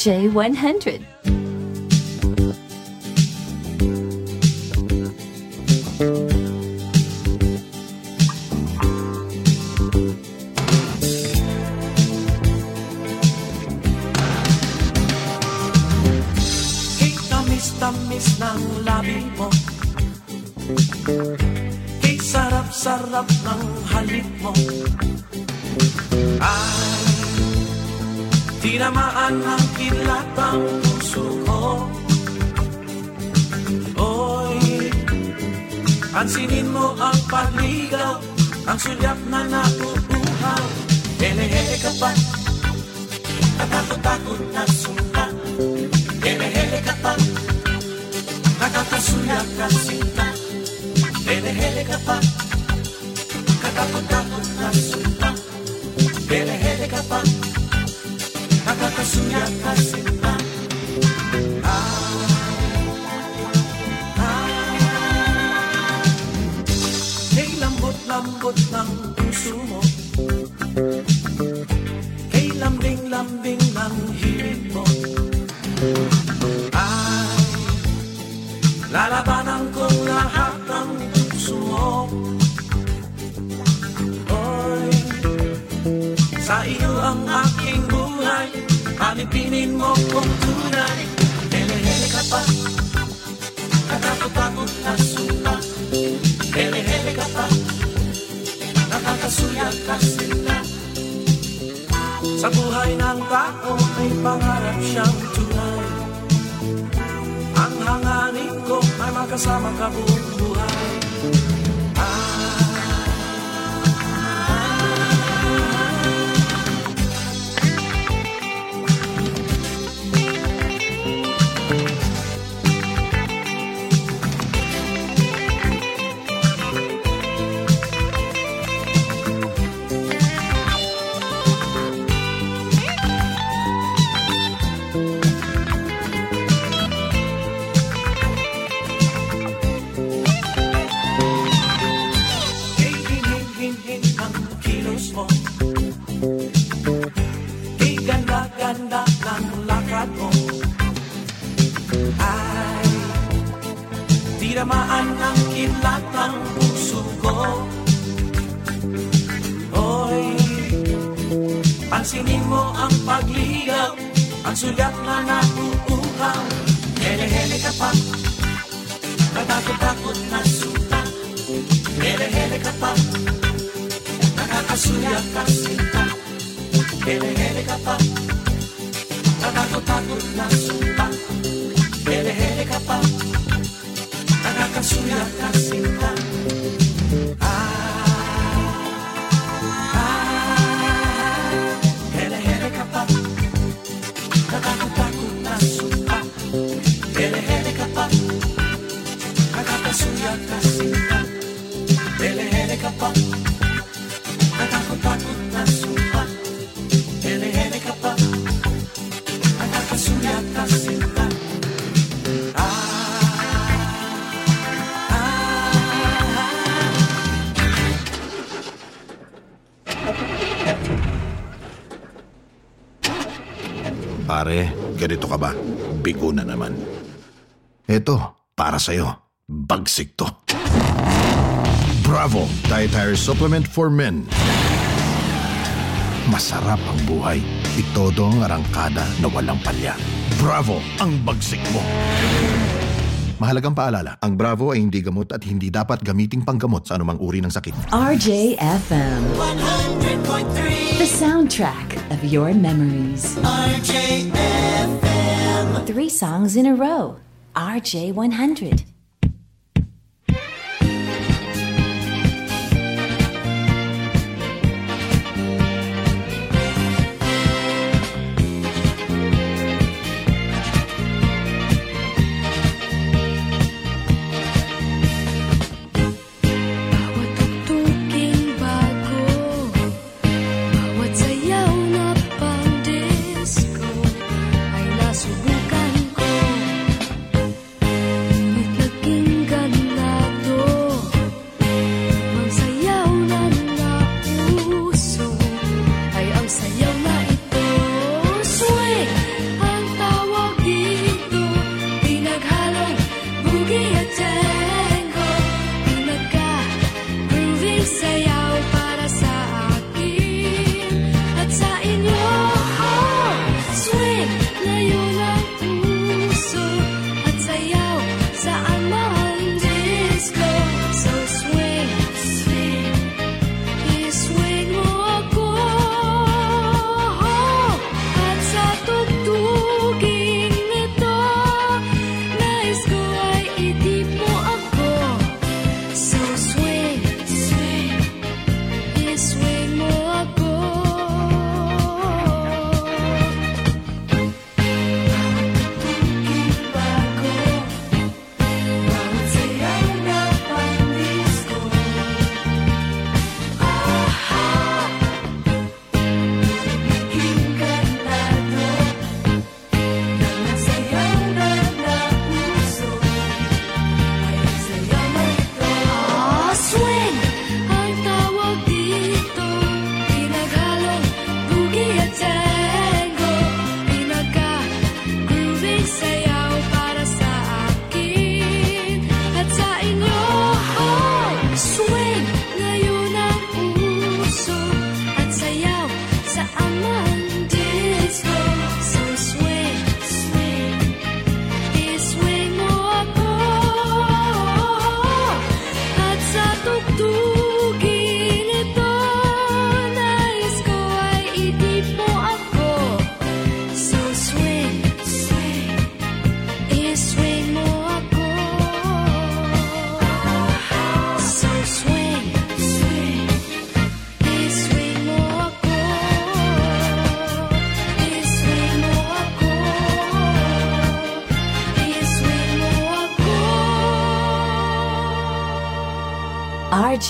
[SPEAKER 32] J100 naman. Ito, para sa'yo. Bagsik to. Bravo! Dietary Supplement for Men. Masarap ang buhay. Itodo ang arangkada na walang palya. Bravo! Ang bagsik mo! Mahalagang paalala, ang Bravo ay hindi gamot at hindi dapat gamiting panggamot sa anumang uri ng sakit.
[SPEAKER 1] RJFM 100.3 The soundtrack of your memories.
[SPEAKER 33] RJFM Three songs in a row. RJ100.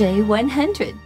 [SPEAKER 34] J100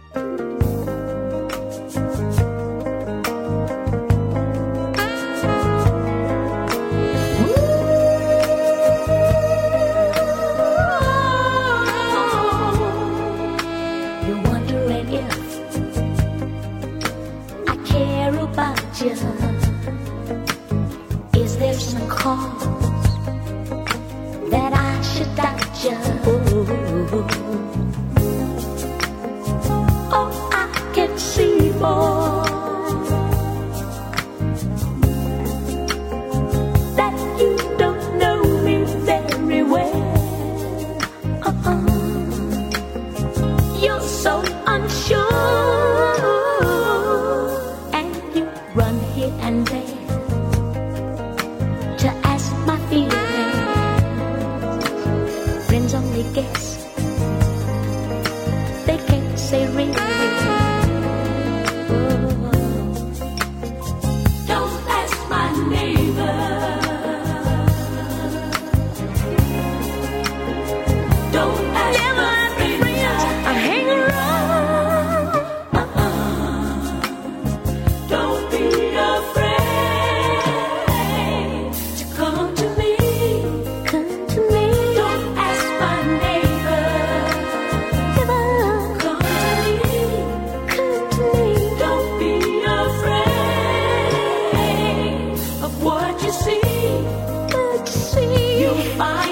[SPEAKER 34] Find I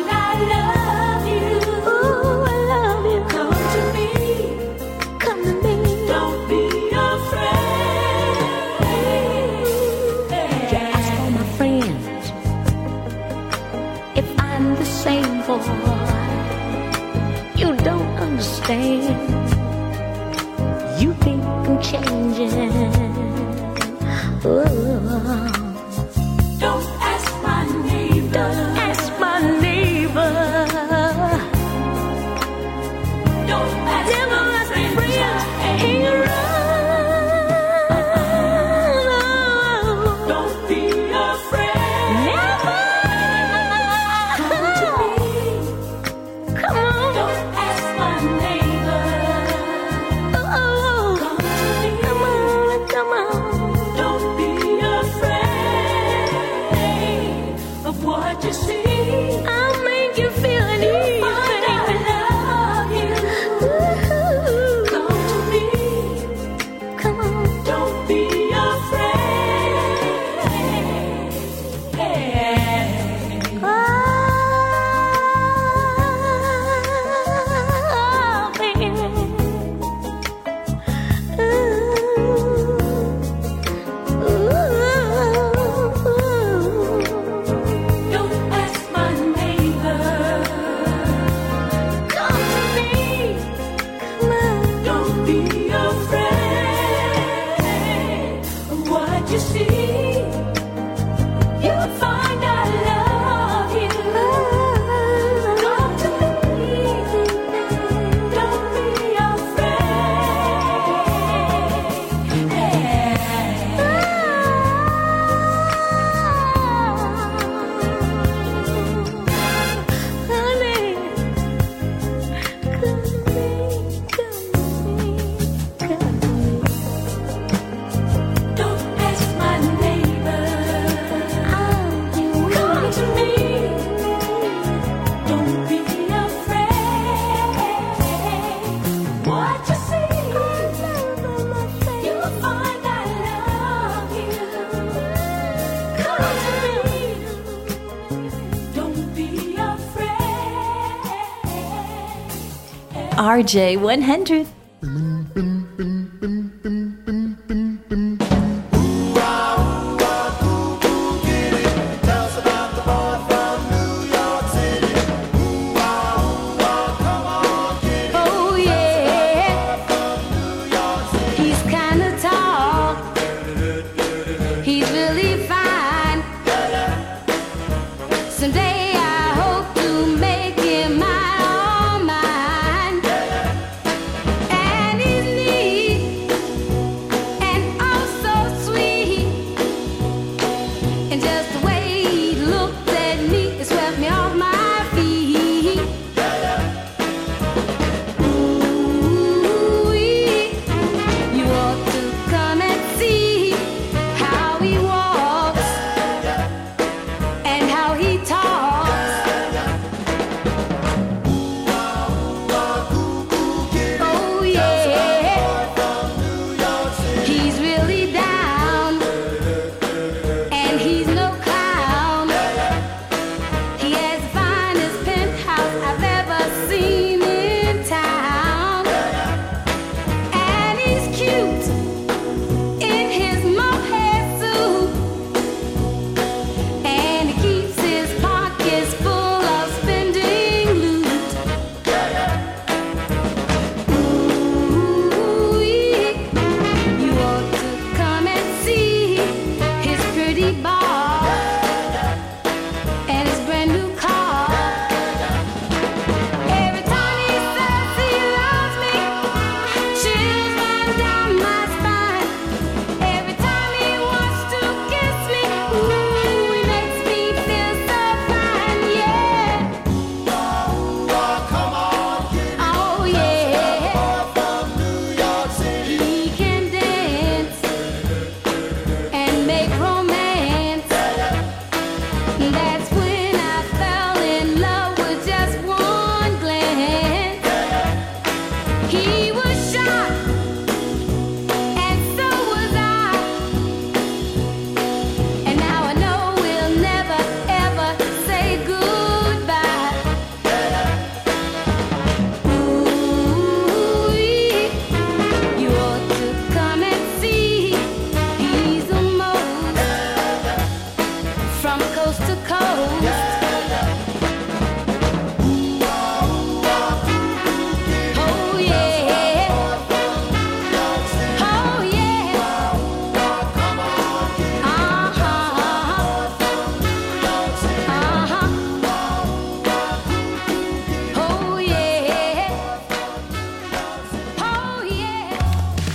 [SPEAKER 7] RJ100.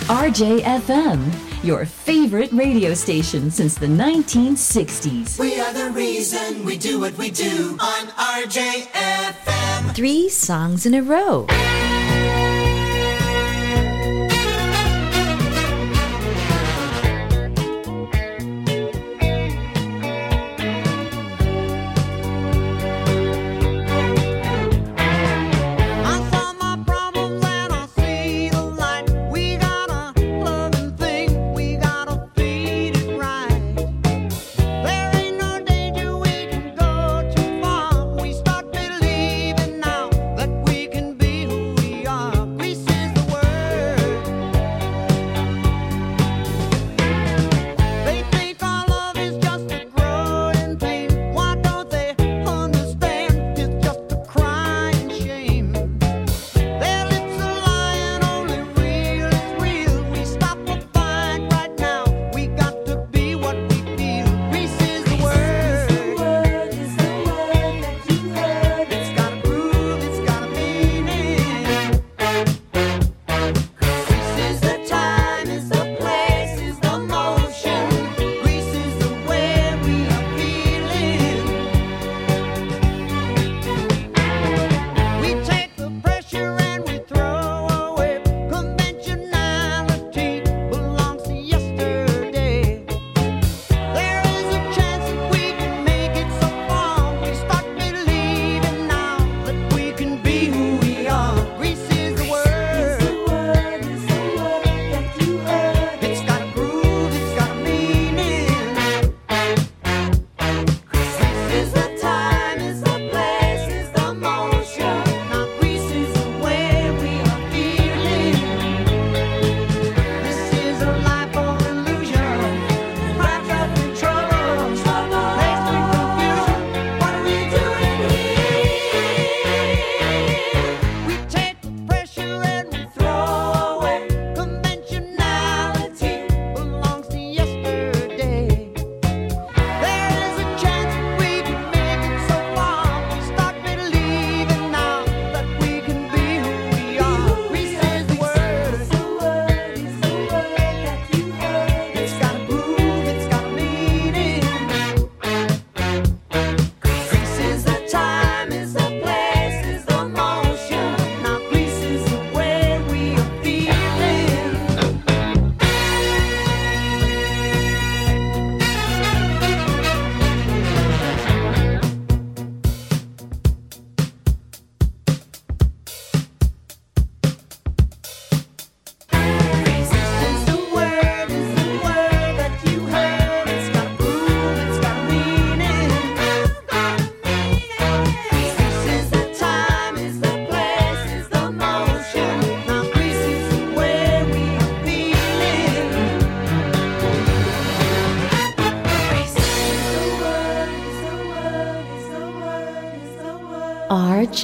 [SPEAKER 1] RJFM, your favorite radio station since the 1960s.
[SPEAKER 24] We are the reason we do what we do on RJFM.
[SPEAKER 35] Three songs in a row.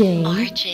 [SPEAKER 36] RJ.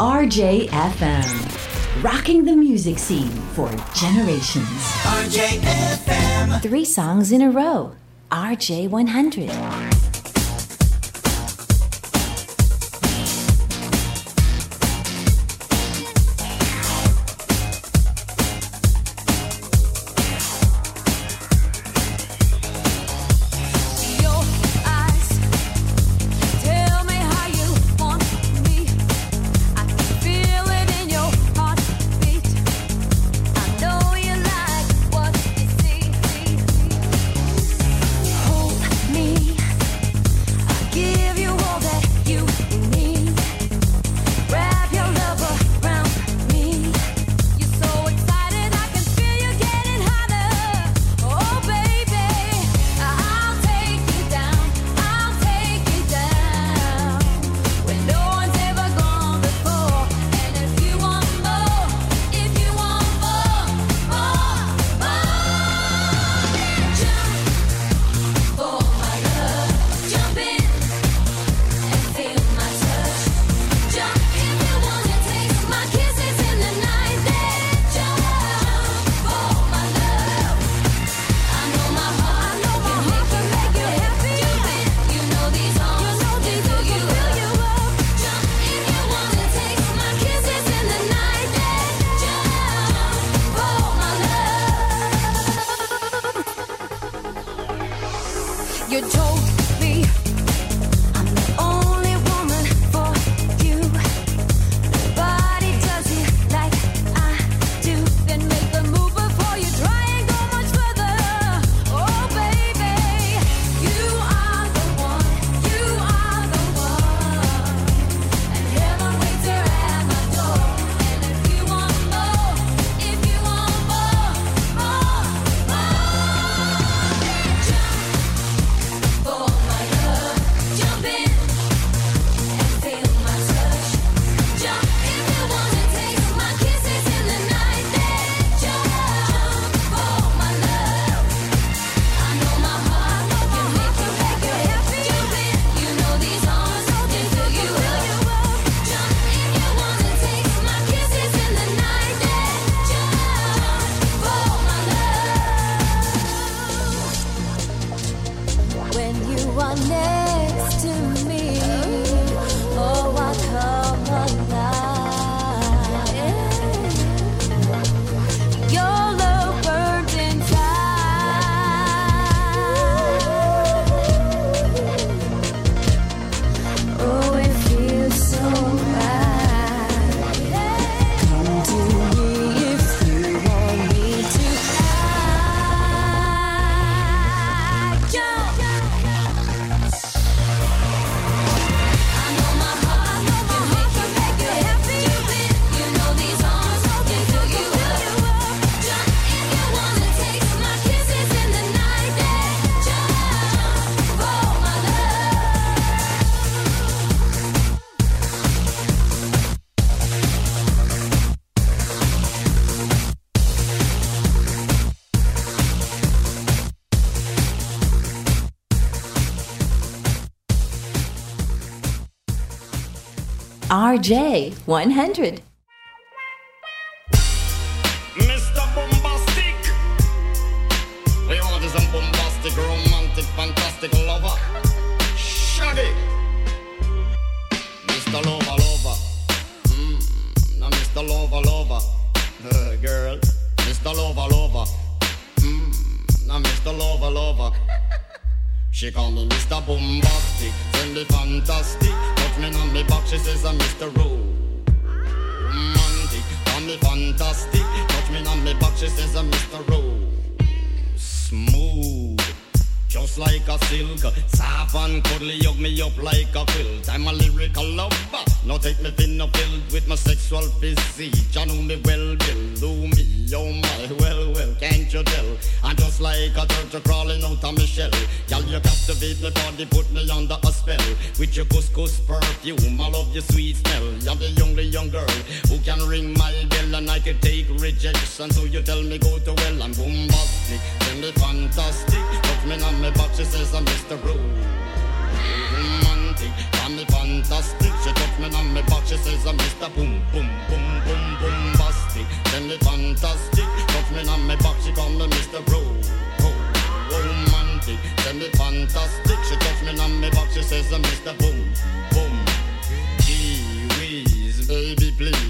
[SPEAKER 1] RJFM, rocking the music scene for generations.
[SPEAKER 24] RJFM.
[SPEAKER 36] Three songs in a row.
[SPEAKER 14] RJ100. RJ100. Up
[SPEAKER 37] like a quilt. I'm a lyrical lover. Now take me thin filled with my sexual physique. You know me well, Bill. Do me, oh my, well, well, can't you tell? I'm just like a turtle crawling out of my shell. Girl, you captivate my body, put me under a spell. With your couscous perfume, I love your sweet smell. You're the only young girl who can ring my bell and I can take rejection. So you tell me go to well, I'm bombastic, tell me fantastic. Touch me on my back, she says I'm Mr. Me fantastic. She touch me on my back, she says uh, I'm Mr. Boom, boom, boom, boom, bombastic. Tell me fantastic, touch me on my back, she call me Mr. Ro, Ro, romantic. Tell me fantastic, she touch me on my back, she says uh, I'm Mr. Boom, boom. Whiz, baby, please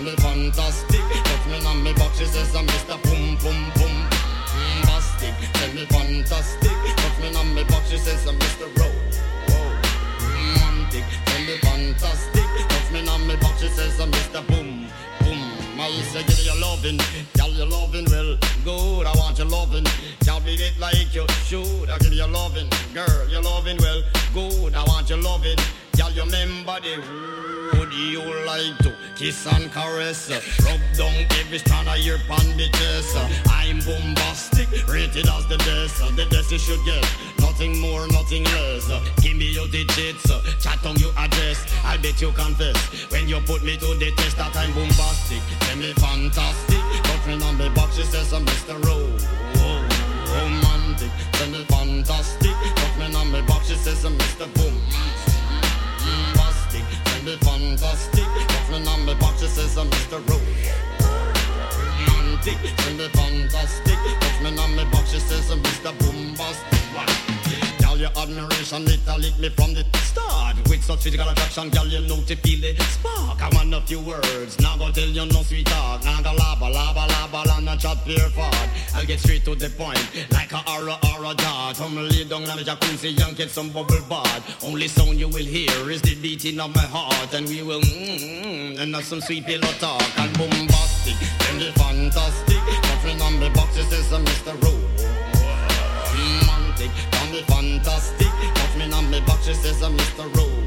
[SPEAKER 37] and the fantastic. Touch me on me back, she says I'm Mr. Boom Boom Boom. Bombastic, tell me fantastic. Touch me on me back, she says I'm Mr. Ro. Romantic, tell me fantastic. Touch me on me back, she says I'm Mr. Boom. I say give you loving, girl you loving well good. I want you loving, girl beat it like you should. I give you loving, girl you loving well good. I want you loving, girl you remember the would you like to kiss and caress? Rub down every strand of your bandages. I'm bombastic, rated as the best. The best you should get, nothing more, nothing less. Uh, give me your digits, uh, chat on your address. I bet you confess when you put me to the test that I'm bombastic. Tell me fantastic, me on the box, she says I'm Mr. Ro. Romantic, tell me fantastic, me on the box, she says I'm Mr. Boom. bombastic, tell me fantastic. Me on me back, she says I'm Mr. Romantic, tell me fantastic. Touch on me back, she says I'm Mr. Bombastic. Your admiration, it a lick me from the start. With such physical attraction, girl, you know to feel the spark. I want a few words, now go tell you no sweet talk. Now go laba, laba, laba, and a chat pure fart. I'll get straight to the point, like a aura, aura dart. Come lay down on the jacuzzi and get some bubble bath. Only sound you will hear is the beating of my heart, and we will mmm, and have some sweet pillow talk and bombastic, then the fantastic. Nothing on me box, it says I'm Mr. Romantic, me fantastic. Touch me on me back, she says I'm Mr. Rose.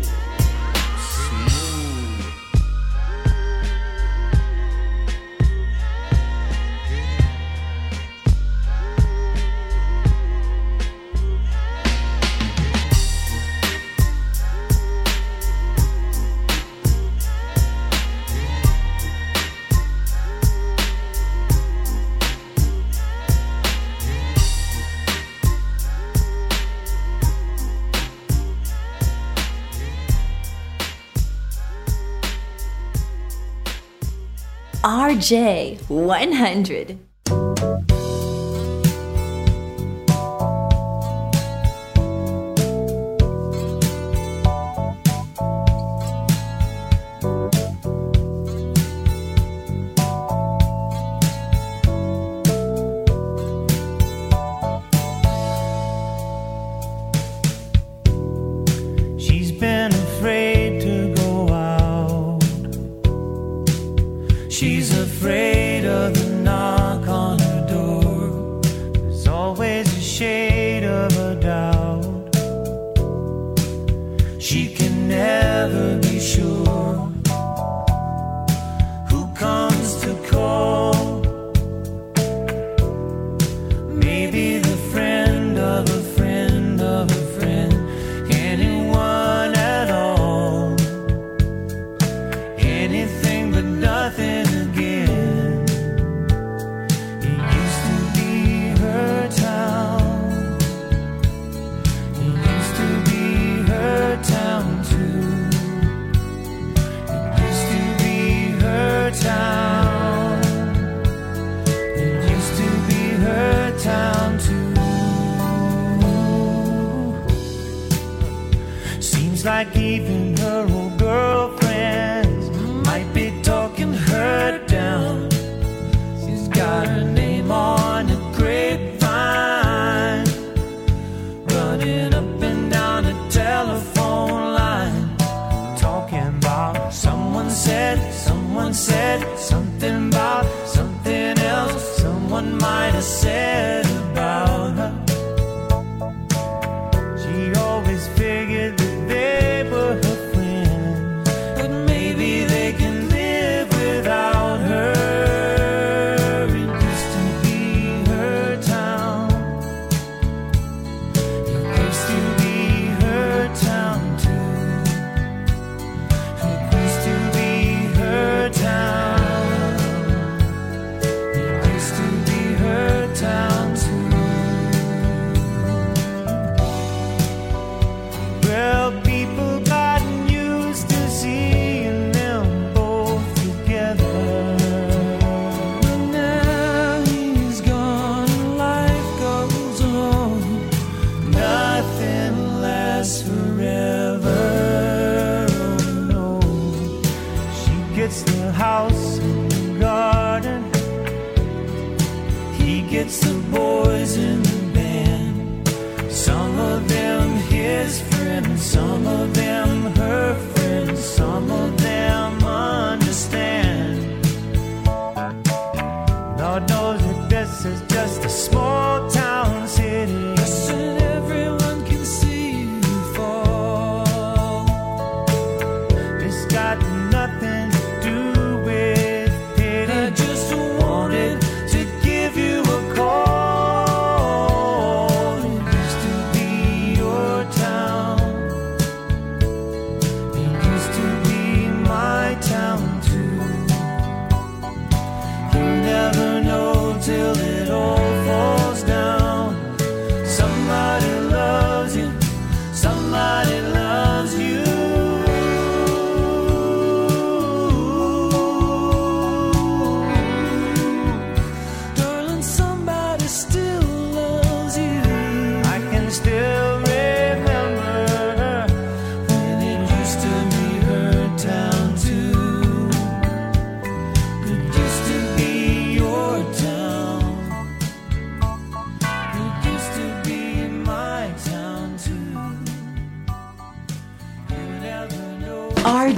[SPEAKER 9] RJ100.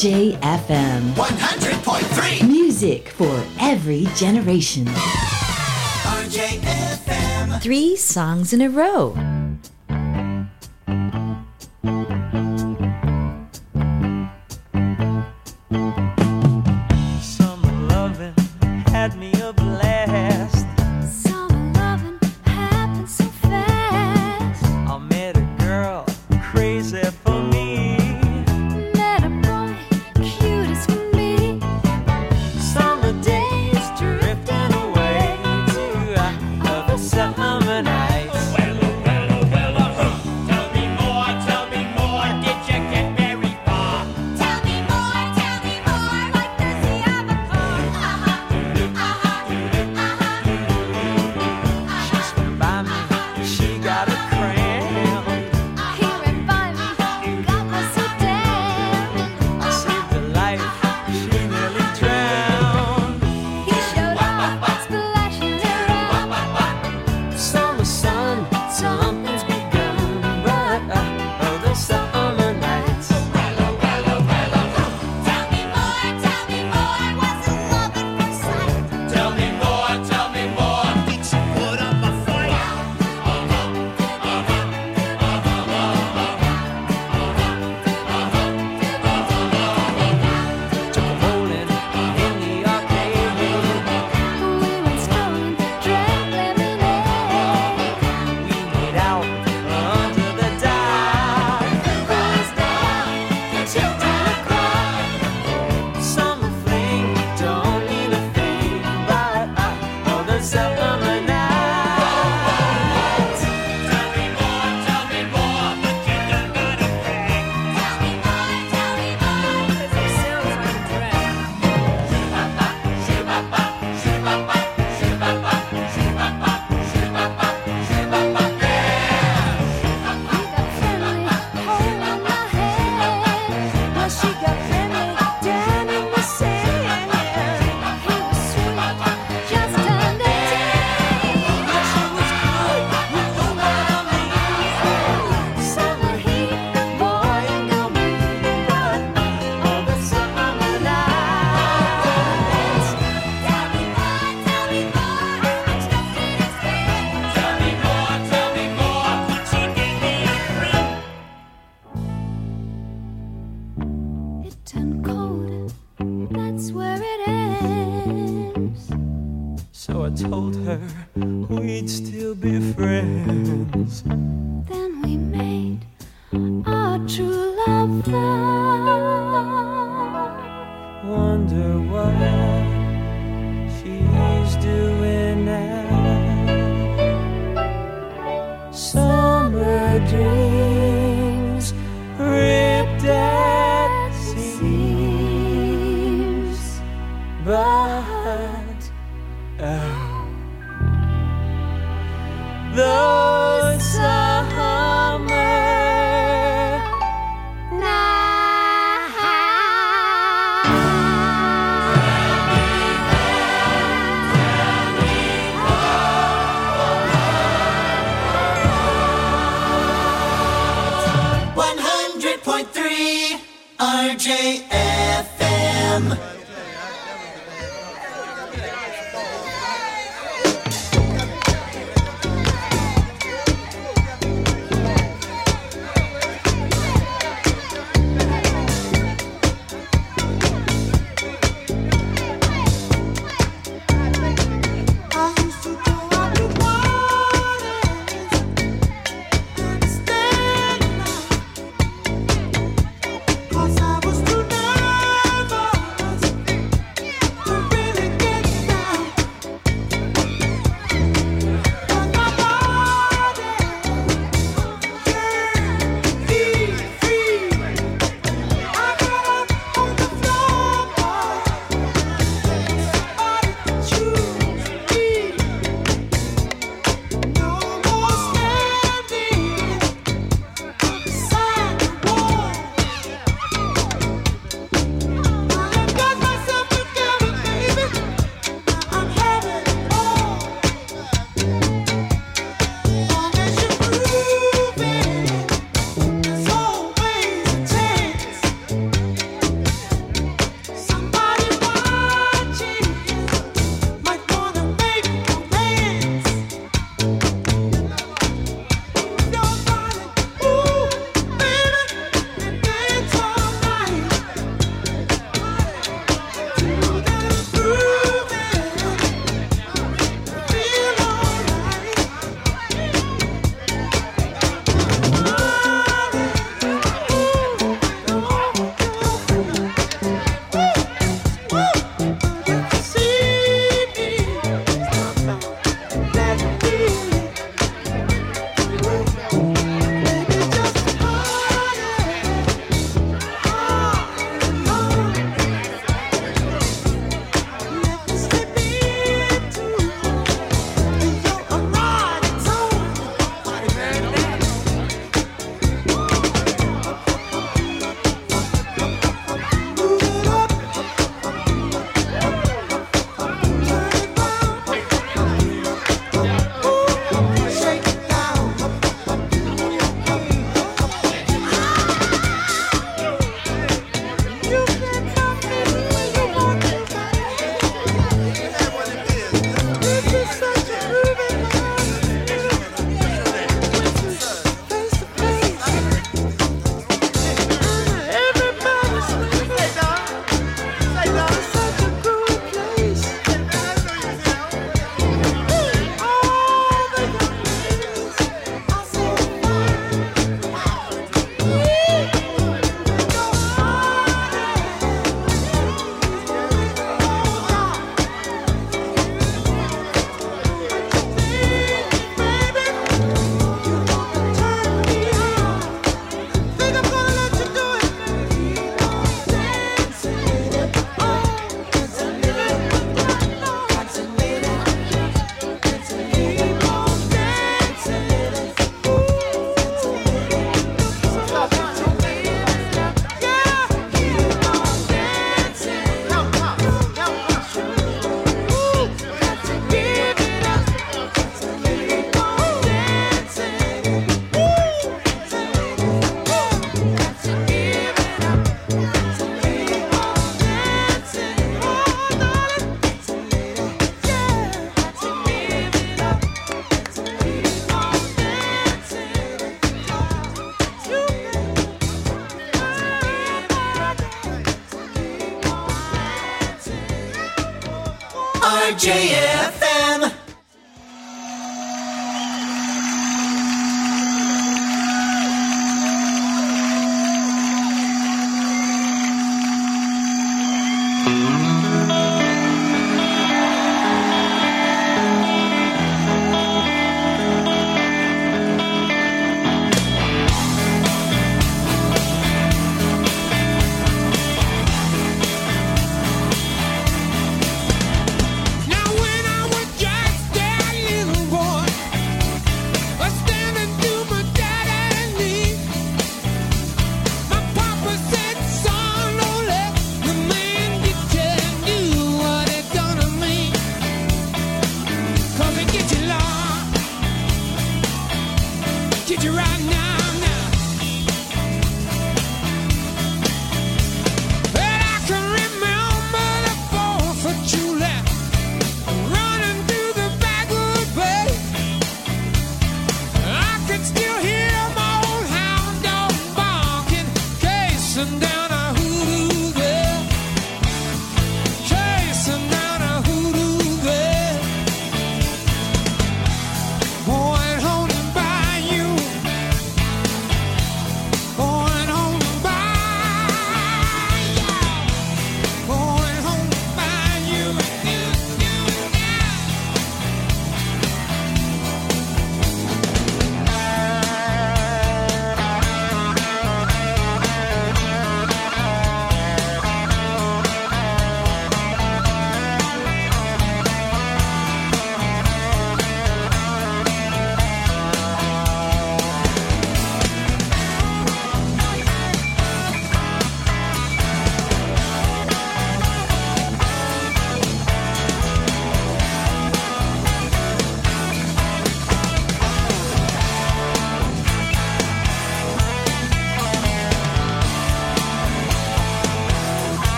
[SPEAKER 1] JFM
[SPEAKER 2] 100.3
[SPEAKER 1] Music for every generation.
[SPEAKER 2] RJFM.
[SPEAKER 33] Three songs in a row.
[SPEAKER 2] RJFM.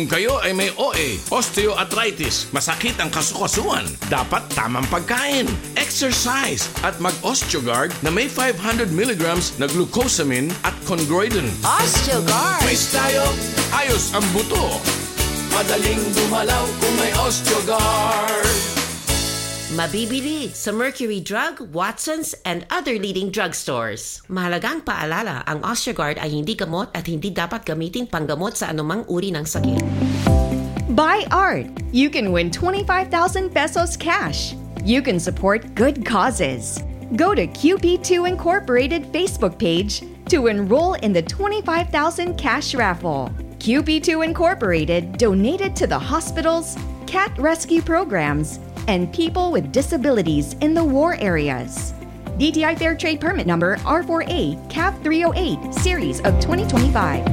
[SPEAKER 5] Kung kayo ay may OA, osteoarthritis, masakit ang kasukasuan, dapat tamang pagkain, exercise, at mag-Osteogard na may 500 mg na glucosamine at chondroitin.
[SPEAKER 38] Osteogard!
[SPEAKER 24] Quiz tayo!
[SPEAKER 5] Ayos ang buto!
[SPEAKER 24] Madaling gumalaw kung may Osteogard!
[SPEAKER 6] Mabibili sa Mercury Drug, Watson's, and other leading drugstores. Mahalagang paalala, ang Osteogard ay hindi gamot hindi dapat gamiting panggamot sa anumang uri ng sakit.
[SPEAKER 39] Buy art. You can win 25,000 pesos cash. You can support good causes. Go to QP2 Incorporated Facebook page to enroll in the 25,000 cash raffle. QP2 Incorporated donated to the hospitals, cat rescue programs, and people with disabilities in the war areas. DTI Fair Trade Permit Number R4A CAF 308 Series of 2025.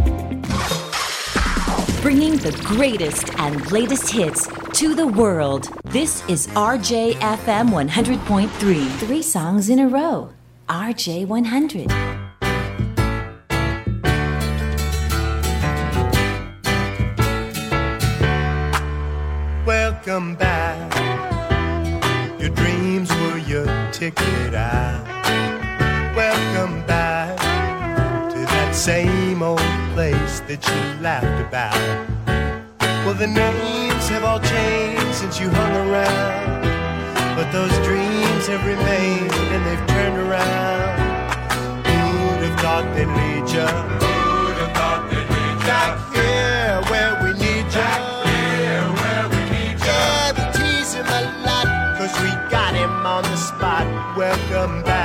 [SPEAKER 1] Bringing the greatest and latest hits to the world. This is RJFM 100.3.
[SPEAKER 7] Three songs in a row. RJ100.
[SPEAKER 36] Welcome back. Your dreams were your ticket out. That you laughed about. Well, the names have all changed since you hung around. But those dreams have remained and they've turned around. Who'd have thought they'd lead ya? Who'd have thought they'd lead ya? Back here where we need ya. here where we need ya. Yeah, we tease him a lot, cause we got him on the spot. Welcome back.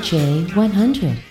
[SPEAKER 40] J100.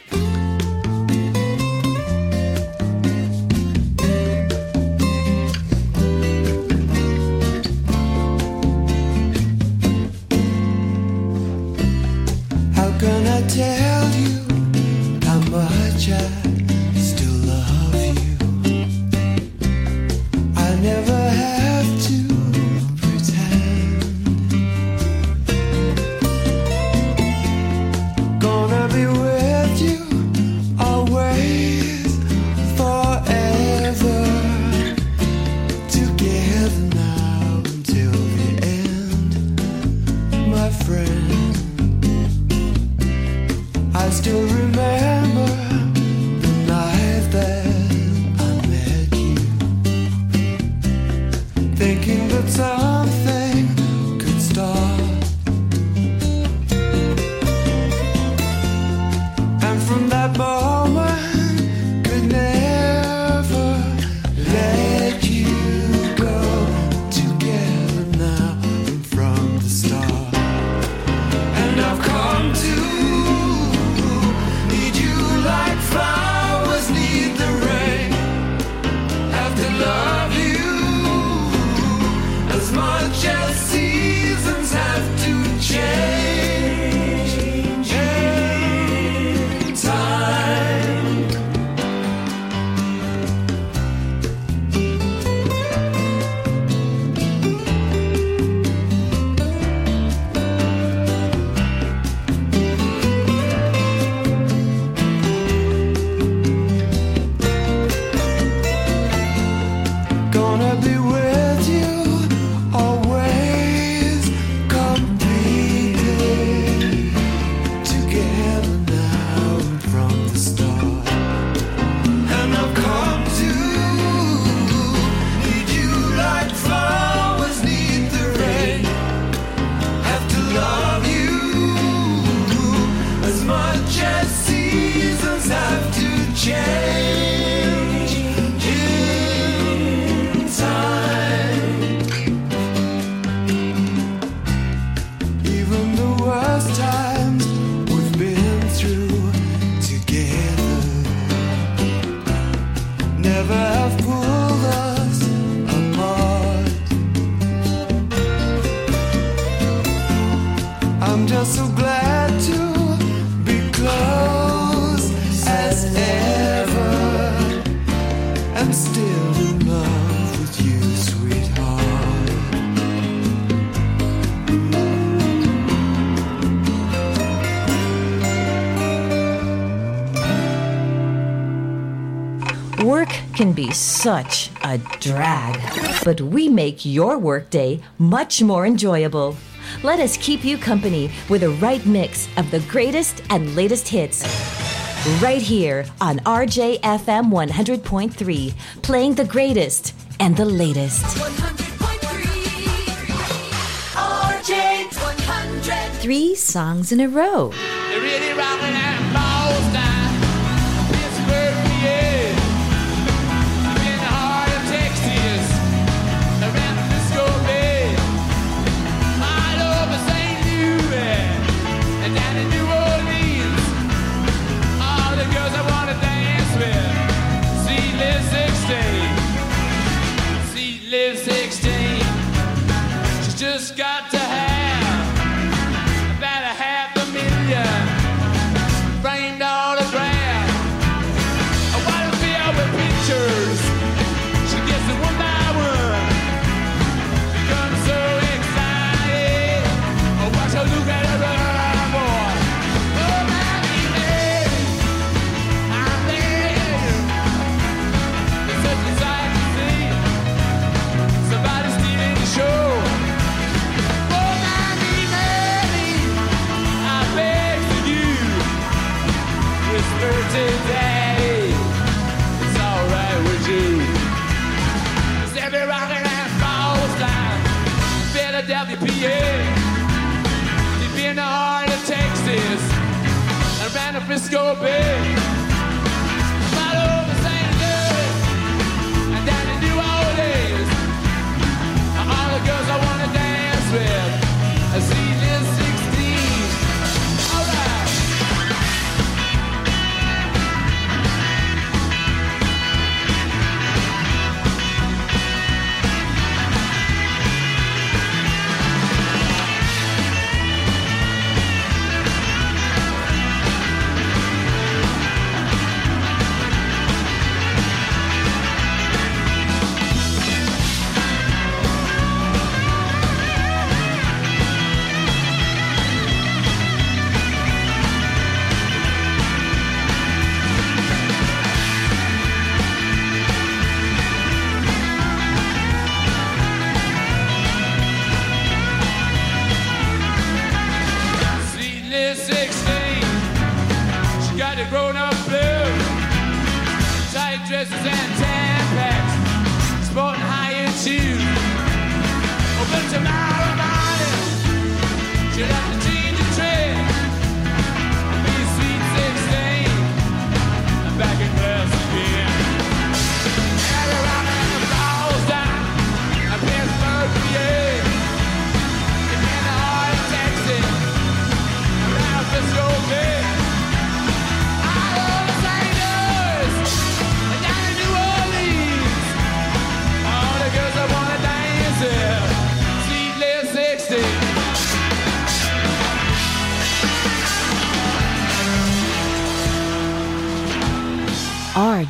[SPEAKER 40] can be
[SPEAKER 1] such a drag. But we make your workday much more enjoyable. Let us keep you company with a right mix of the greatest and latest hits. Right here on RJFM 100.3, playing the greatest and the latest.
[SPEAKER 41] 100.3 RJ 100.
[SPEAKER 42] Three songs in a row.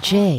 [SPEAKER 35] RJ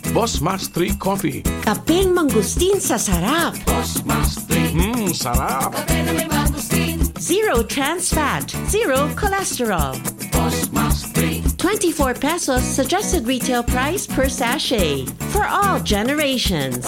[SPEAKER 5] Boss Max 3 Coffee.
[SPEAKER 6] Kapeng mangustin sa sarap.
[SPEAKER 5] Hmm, sarap.
[SPEAKER 6] Zero trans fat, zero cholesterol. 24 pesos suggested retail price per sachet for all generations.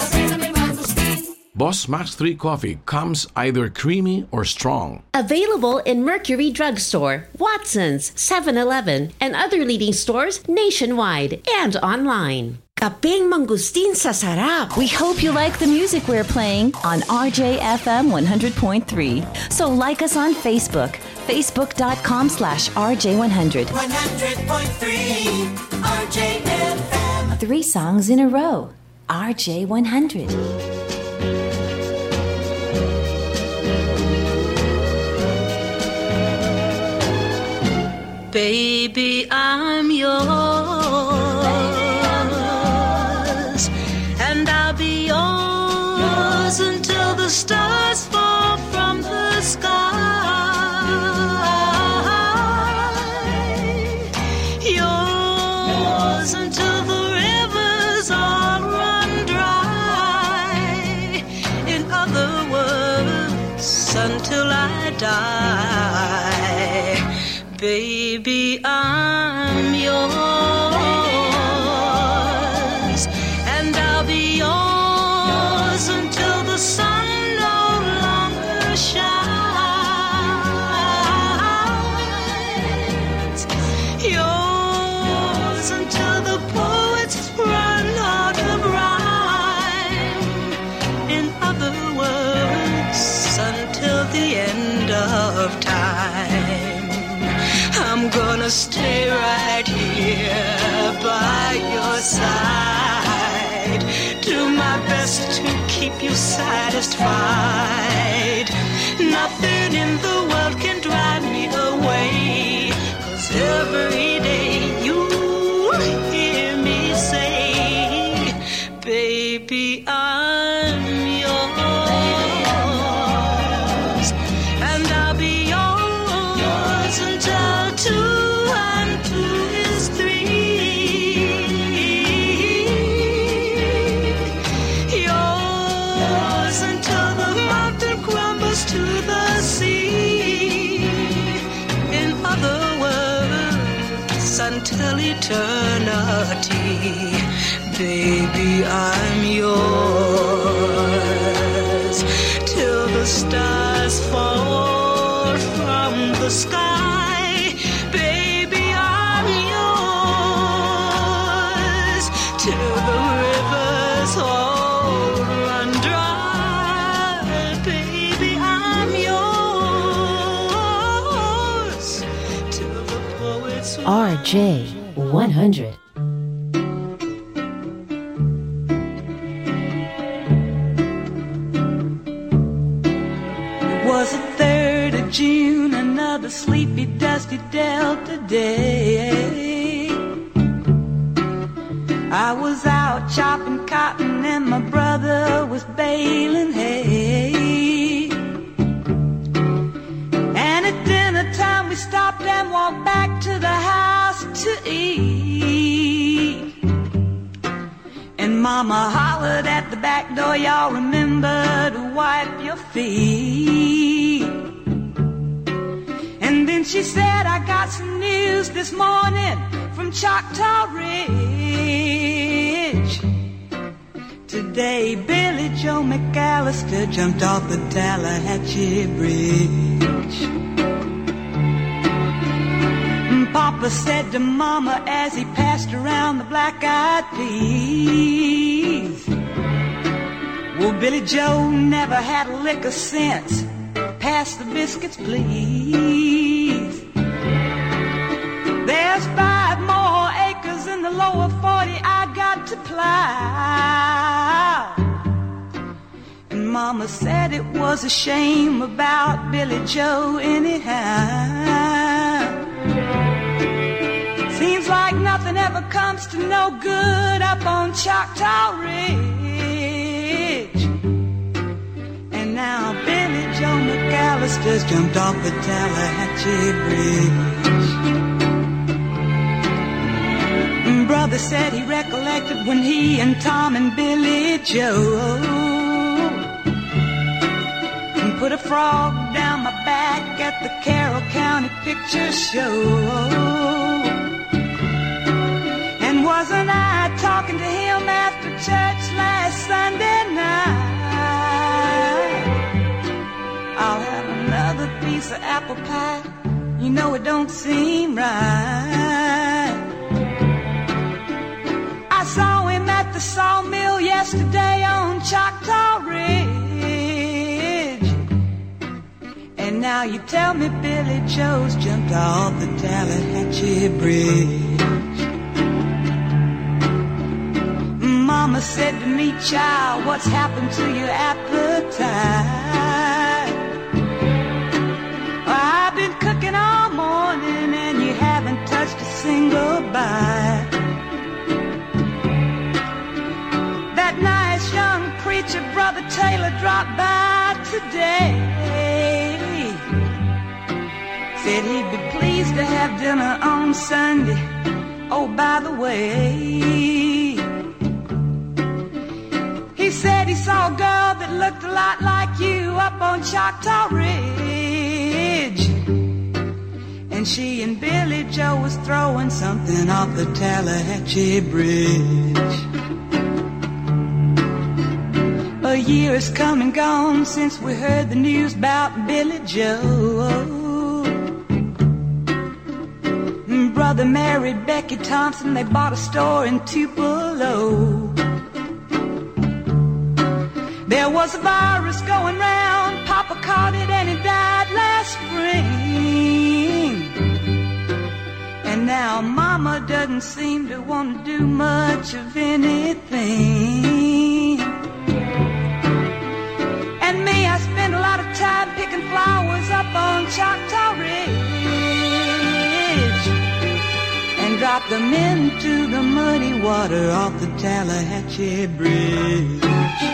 [SPEAKER 5] Boss Max 3 Coffee comes either creamy or strong.
[SPEAKER 6] Available in Mercury Drugstore, Watson's, 7-Eleven, and other leading stores nationwide and online. Kapeng mangustin sa sarap.
[SPEAKER 1] We hope you like the music we're playing on RJFM 100.3. So like us on Facebook, facebook.com slash RJ100.
[SPEAKER 24] 100.3 RJFM.
[SPEAKER 43] Three songs in a row. RJ100.
[SPEAKER 9] Baby, I'm yours, stars fall from the sky. Stay right here by your side. Do my best to keep you satisfied. Nothing in the world eternity, baby, I'm yours. Till the stars fall from the sky, baby, I'm yours. Till the rivers all run dry, baby, I'm yours. Till the poets
[SPEAKER 43] RJ100.
[SPEAKER 9] It was the 3rd of June, another sleepy, dusty Delta day. I was out chopping cotton and my brother was baling hay. And at dinner time we stopped and walked back to the house to eat. And mama hollered at the back door, y'all remember to wipe your feet. And then she said, I got some news this morning from Choctaw Ridge. Today, Billie Joe McAllister jumped off the Tallahatchie Bridge. Papa said to Mama as he passed around the black-eyed peas. Well, Billie Joe never had a lick sense. Pass the biscuits, please. There's five more acres in the lower 40 I got to plow. And Mama
[SPEAKER 44] said it was a shame about Billie Joe anyhow. Nothing ever comes to no good up on Choctaw Ridge. And now Billie Joe McAllister's jumped off the Tallahatchie Bridge. Brother said he recollected when he and Tom and Billie Joe put a frog down my back at the Carroll County Picture Show. Wasn't I talking to him after church last Sunday night? I'll have another piece of apple pie. You know it don't seem right. I saw him at the sawmill yesterday on Choctaw Ridge. And now you tell me Billie Joe's jumped off the Tallahatchie Bridge. Mama said to me, child, what's happened to your appetite? I've been cooking all morning and you haven't touched a single bite. That nice young preacher, Brother Taylor, dropped by today. Said he'd be pleased to have dinner on Sunday. Oh, by the way, he said he saw a girl that looked a lot like you up on Choctaw Ridge. And she and Billie Joe was throwing something off the Tallahatchie Bridge. A year has come and gone since we heard the news about Billie Joe. Brother married Becky Thompson, they bought a store in Tupelo. There was a virus going round, Papa caught it and he died last spring. And now Mama doesn't seem to want to do much of anything. And me, I spend a lot of time picking flowers up on Choctaw Ridge and drop them into the muddy water off the Tallahatchie Bridge.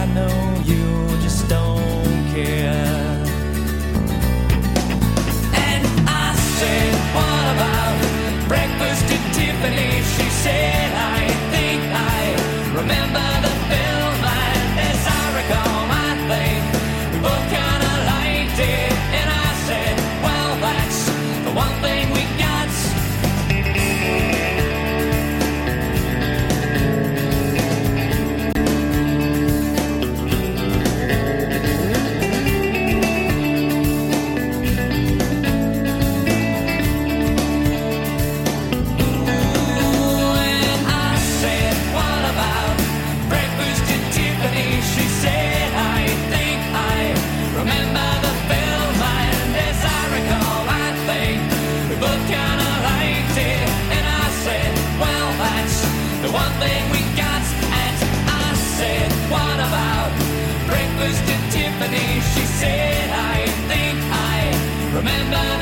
[SPEAKER 20] I know you just don't care. And I said, What about breakfast at Tiffany? She said, I think I remember thing we got. And I said, What about breakfast at Tiffany? She said, I think I remember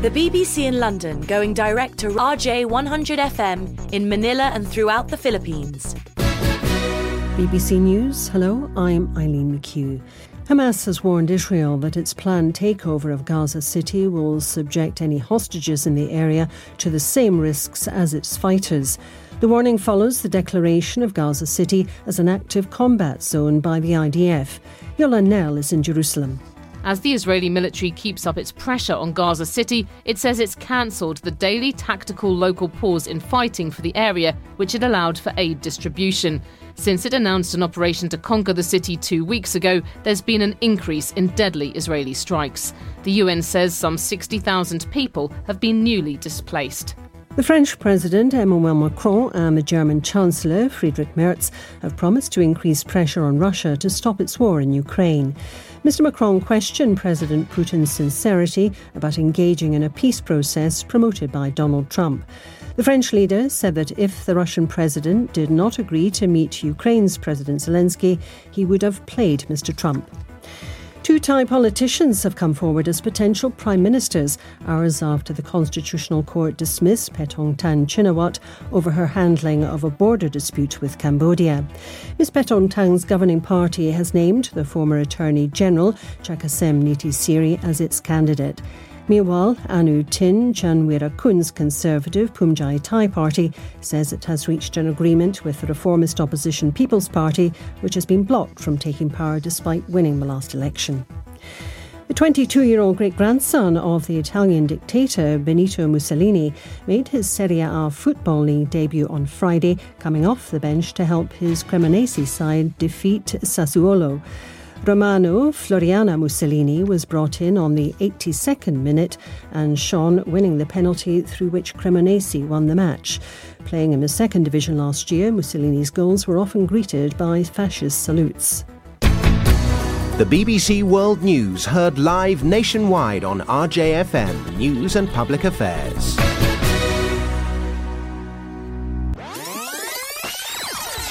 [SPEAKER 45] The BBC in London going direct to RJ 100 FM in Manila and throughout the Philippines.
[SPEAKER 22] BBC News, hello, I'm Eileen McHugh. Hamas has warned Israel that its planned takeover of Gaza City will subject any hostages in the area to the same risks as its fighters. The warning follows the declaration of Gaza City as an active combat zone by the IDF. Yolande Knell is in Jerusalem.
[SPEAKER 46] As the Israeli military keeps up its pressure on Gaza City, it says it's cancelled the daily tactical local pause in fighting for the area, which it allowed for aid distribution. Since it announced an operation to conquer the city two weeks ago, there's been an increase in deadly Israeli strikes. The UN says some 60,000 people have been newly displaced.
[SPEAKER 22] The French President Emmanuel Macron and the German Chancellor Friedrich Merz have promised to increase pressure on Russia to stop its war in Ukraine. Mr. Macron questioned President Putin's sincerity about engaging in a peace process promoted by Donald Trump. The French leader said that if the Russian president did not agree to meet Ukraine's President Zelensky, he would have played Mr. Trump. Two Thai politicians have come forward as potential prime ministers hours after the Constitutional Court dismissed Paetongtarn Shinawatra over her handling of a border dispute with Cambodia. Ms. Paetongtarn's governing party has named the former Attorney General Chaikasem Nitisiri as its candidate. Meanwhile, Anutin, Janwira Kun's Conservative Bhumjaithai Party, says it has reached an agreement with the reformist opposition People's Party, which has been blocked from taking power despite winning the last election. The 22 year old great grandson of the Italian dictator Benito Mussolini made his Serie A Football League debut on Friday, coming off the bench to help his Cremonese side defeat Sassuolo. Romano Floriani Mussolini was brought in on the 82nd minute and shone, winning the penalty through which Cremonese won the match. Playing in the second division last year, Mussolini's goals were often greeted by fascist salutes.
[SPEAKER 23] The BBC World News heard live nationwide on RJFM News and Public Affairs.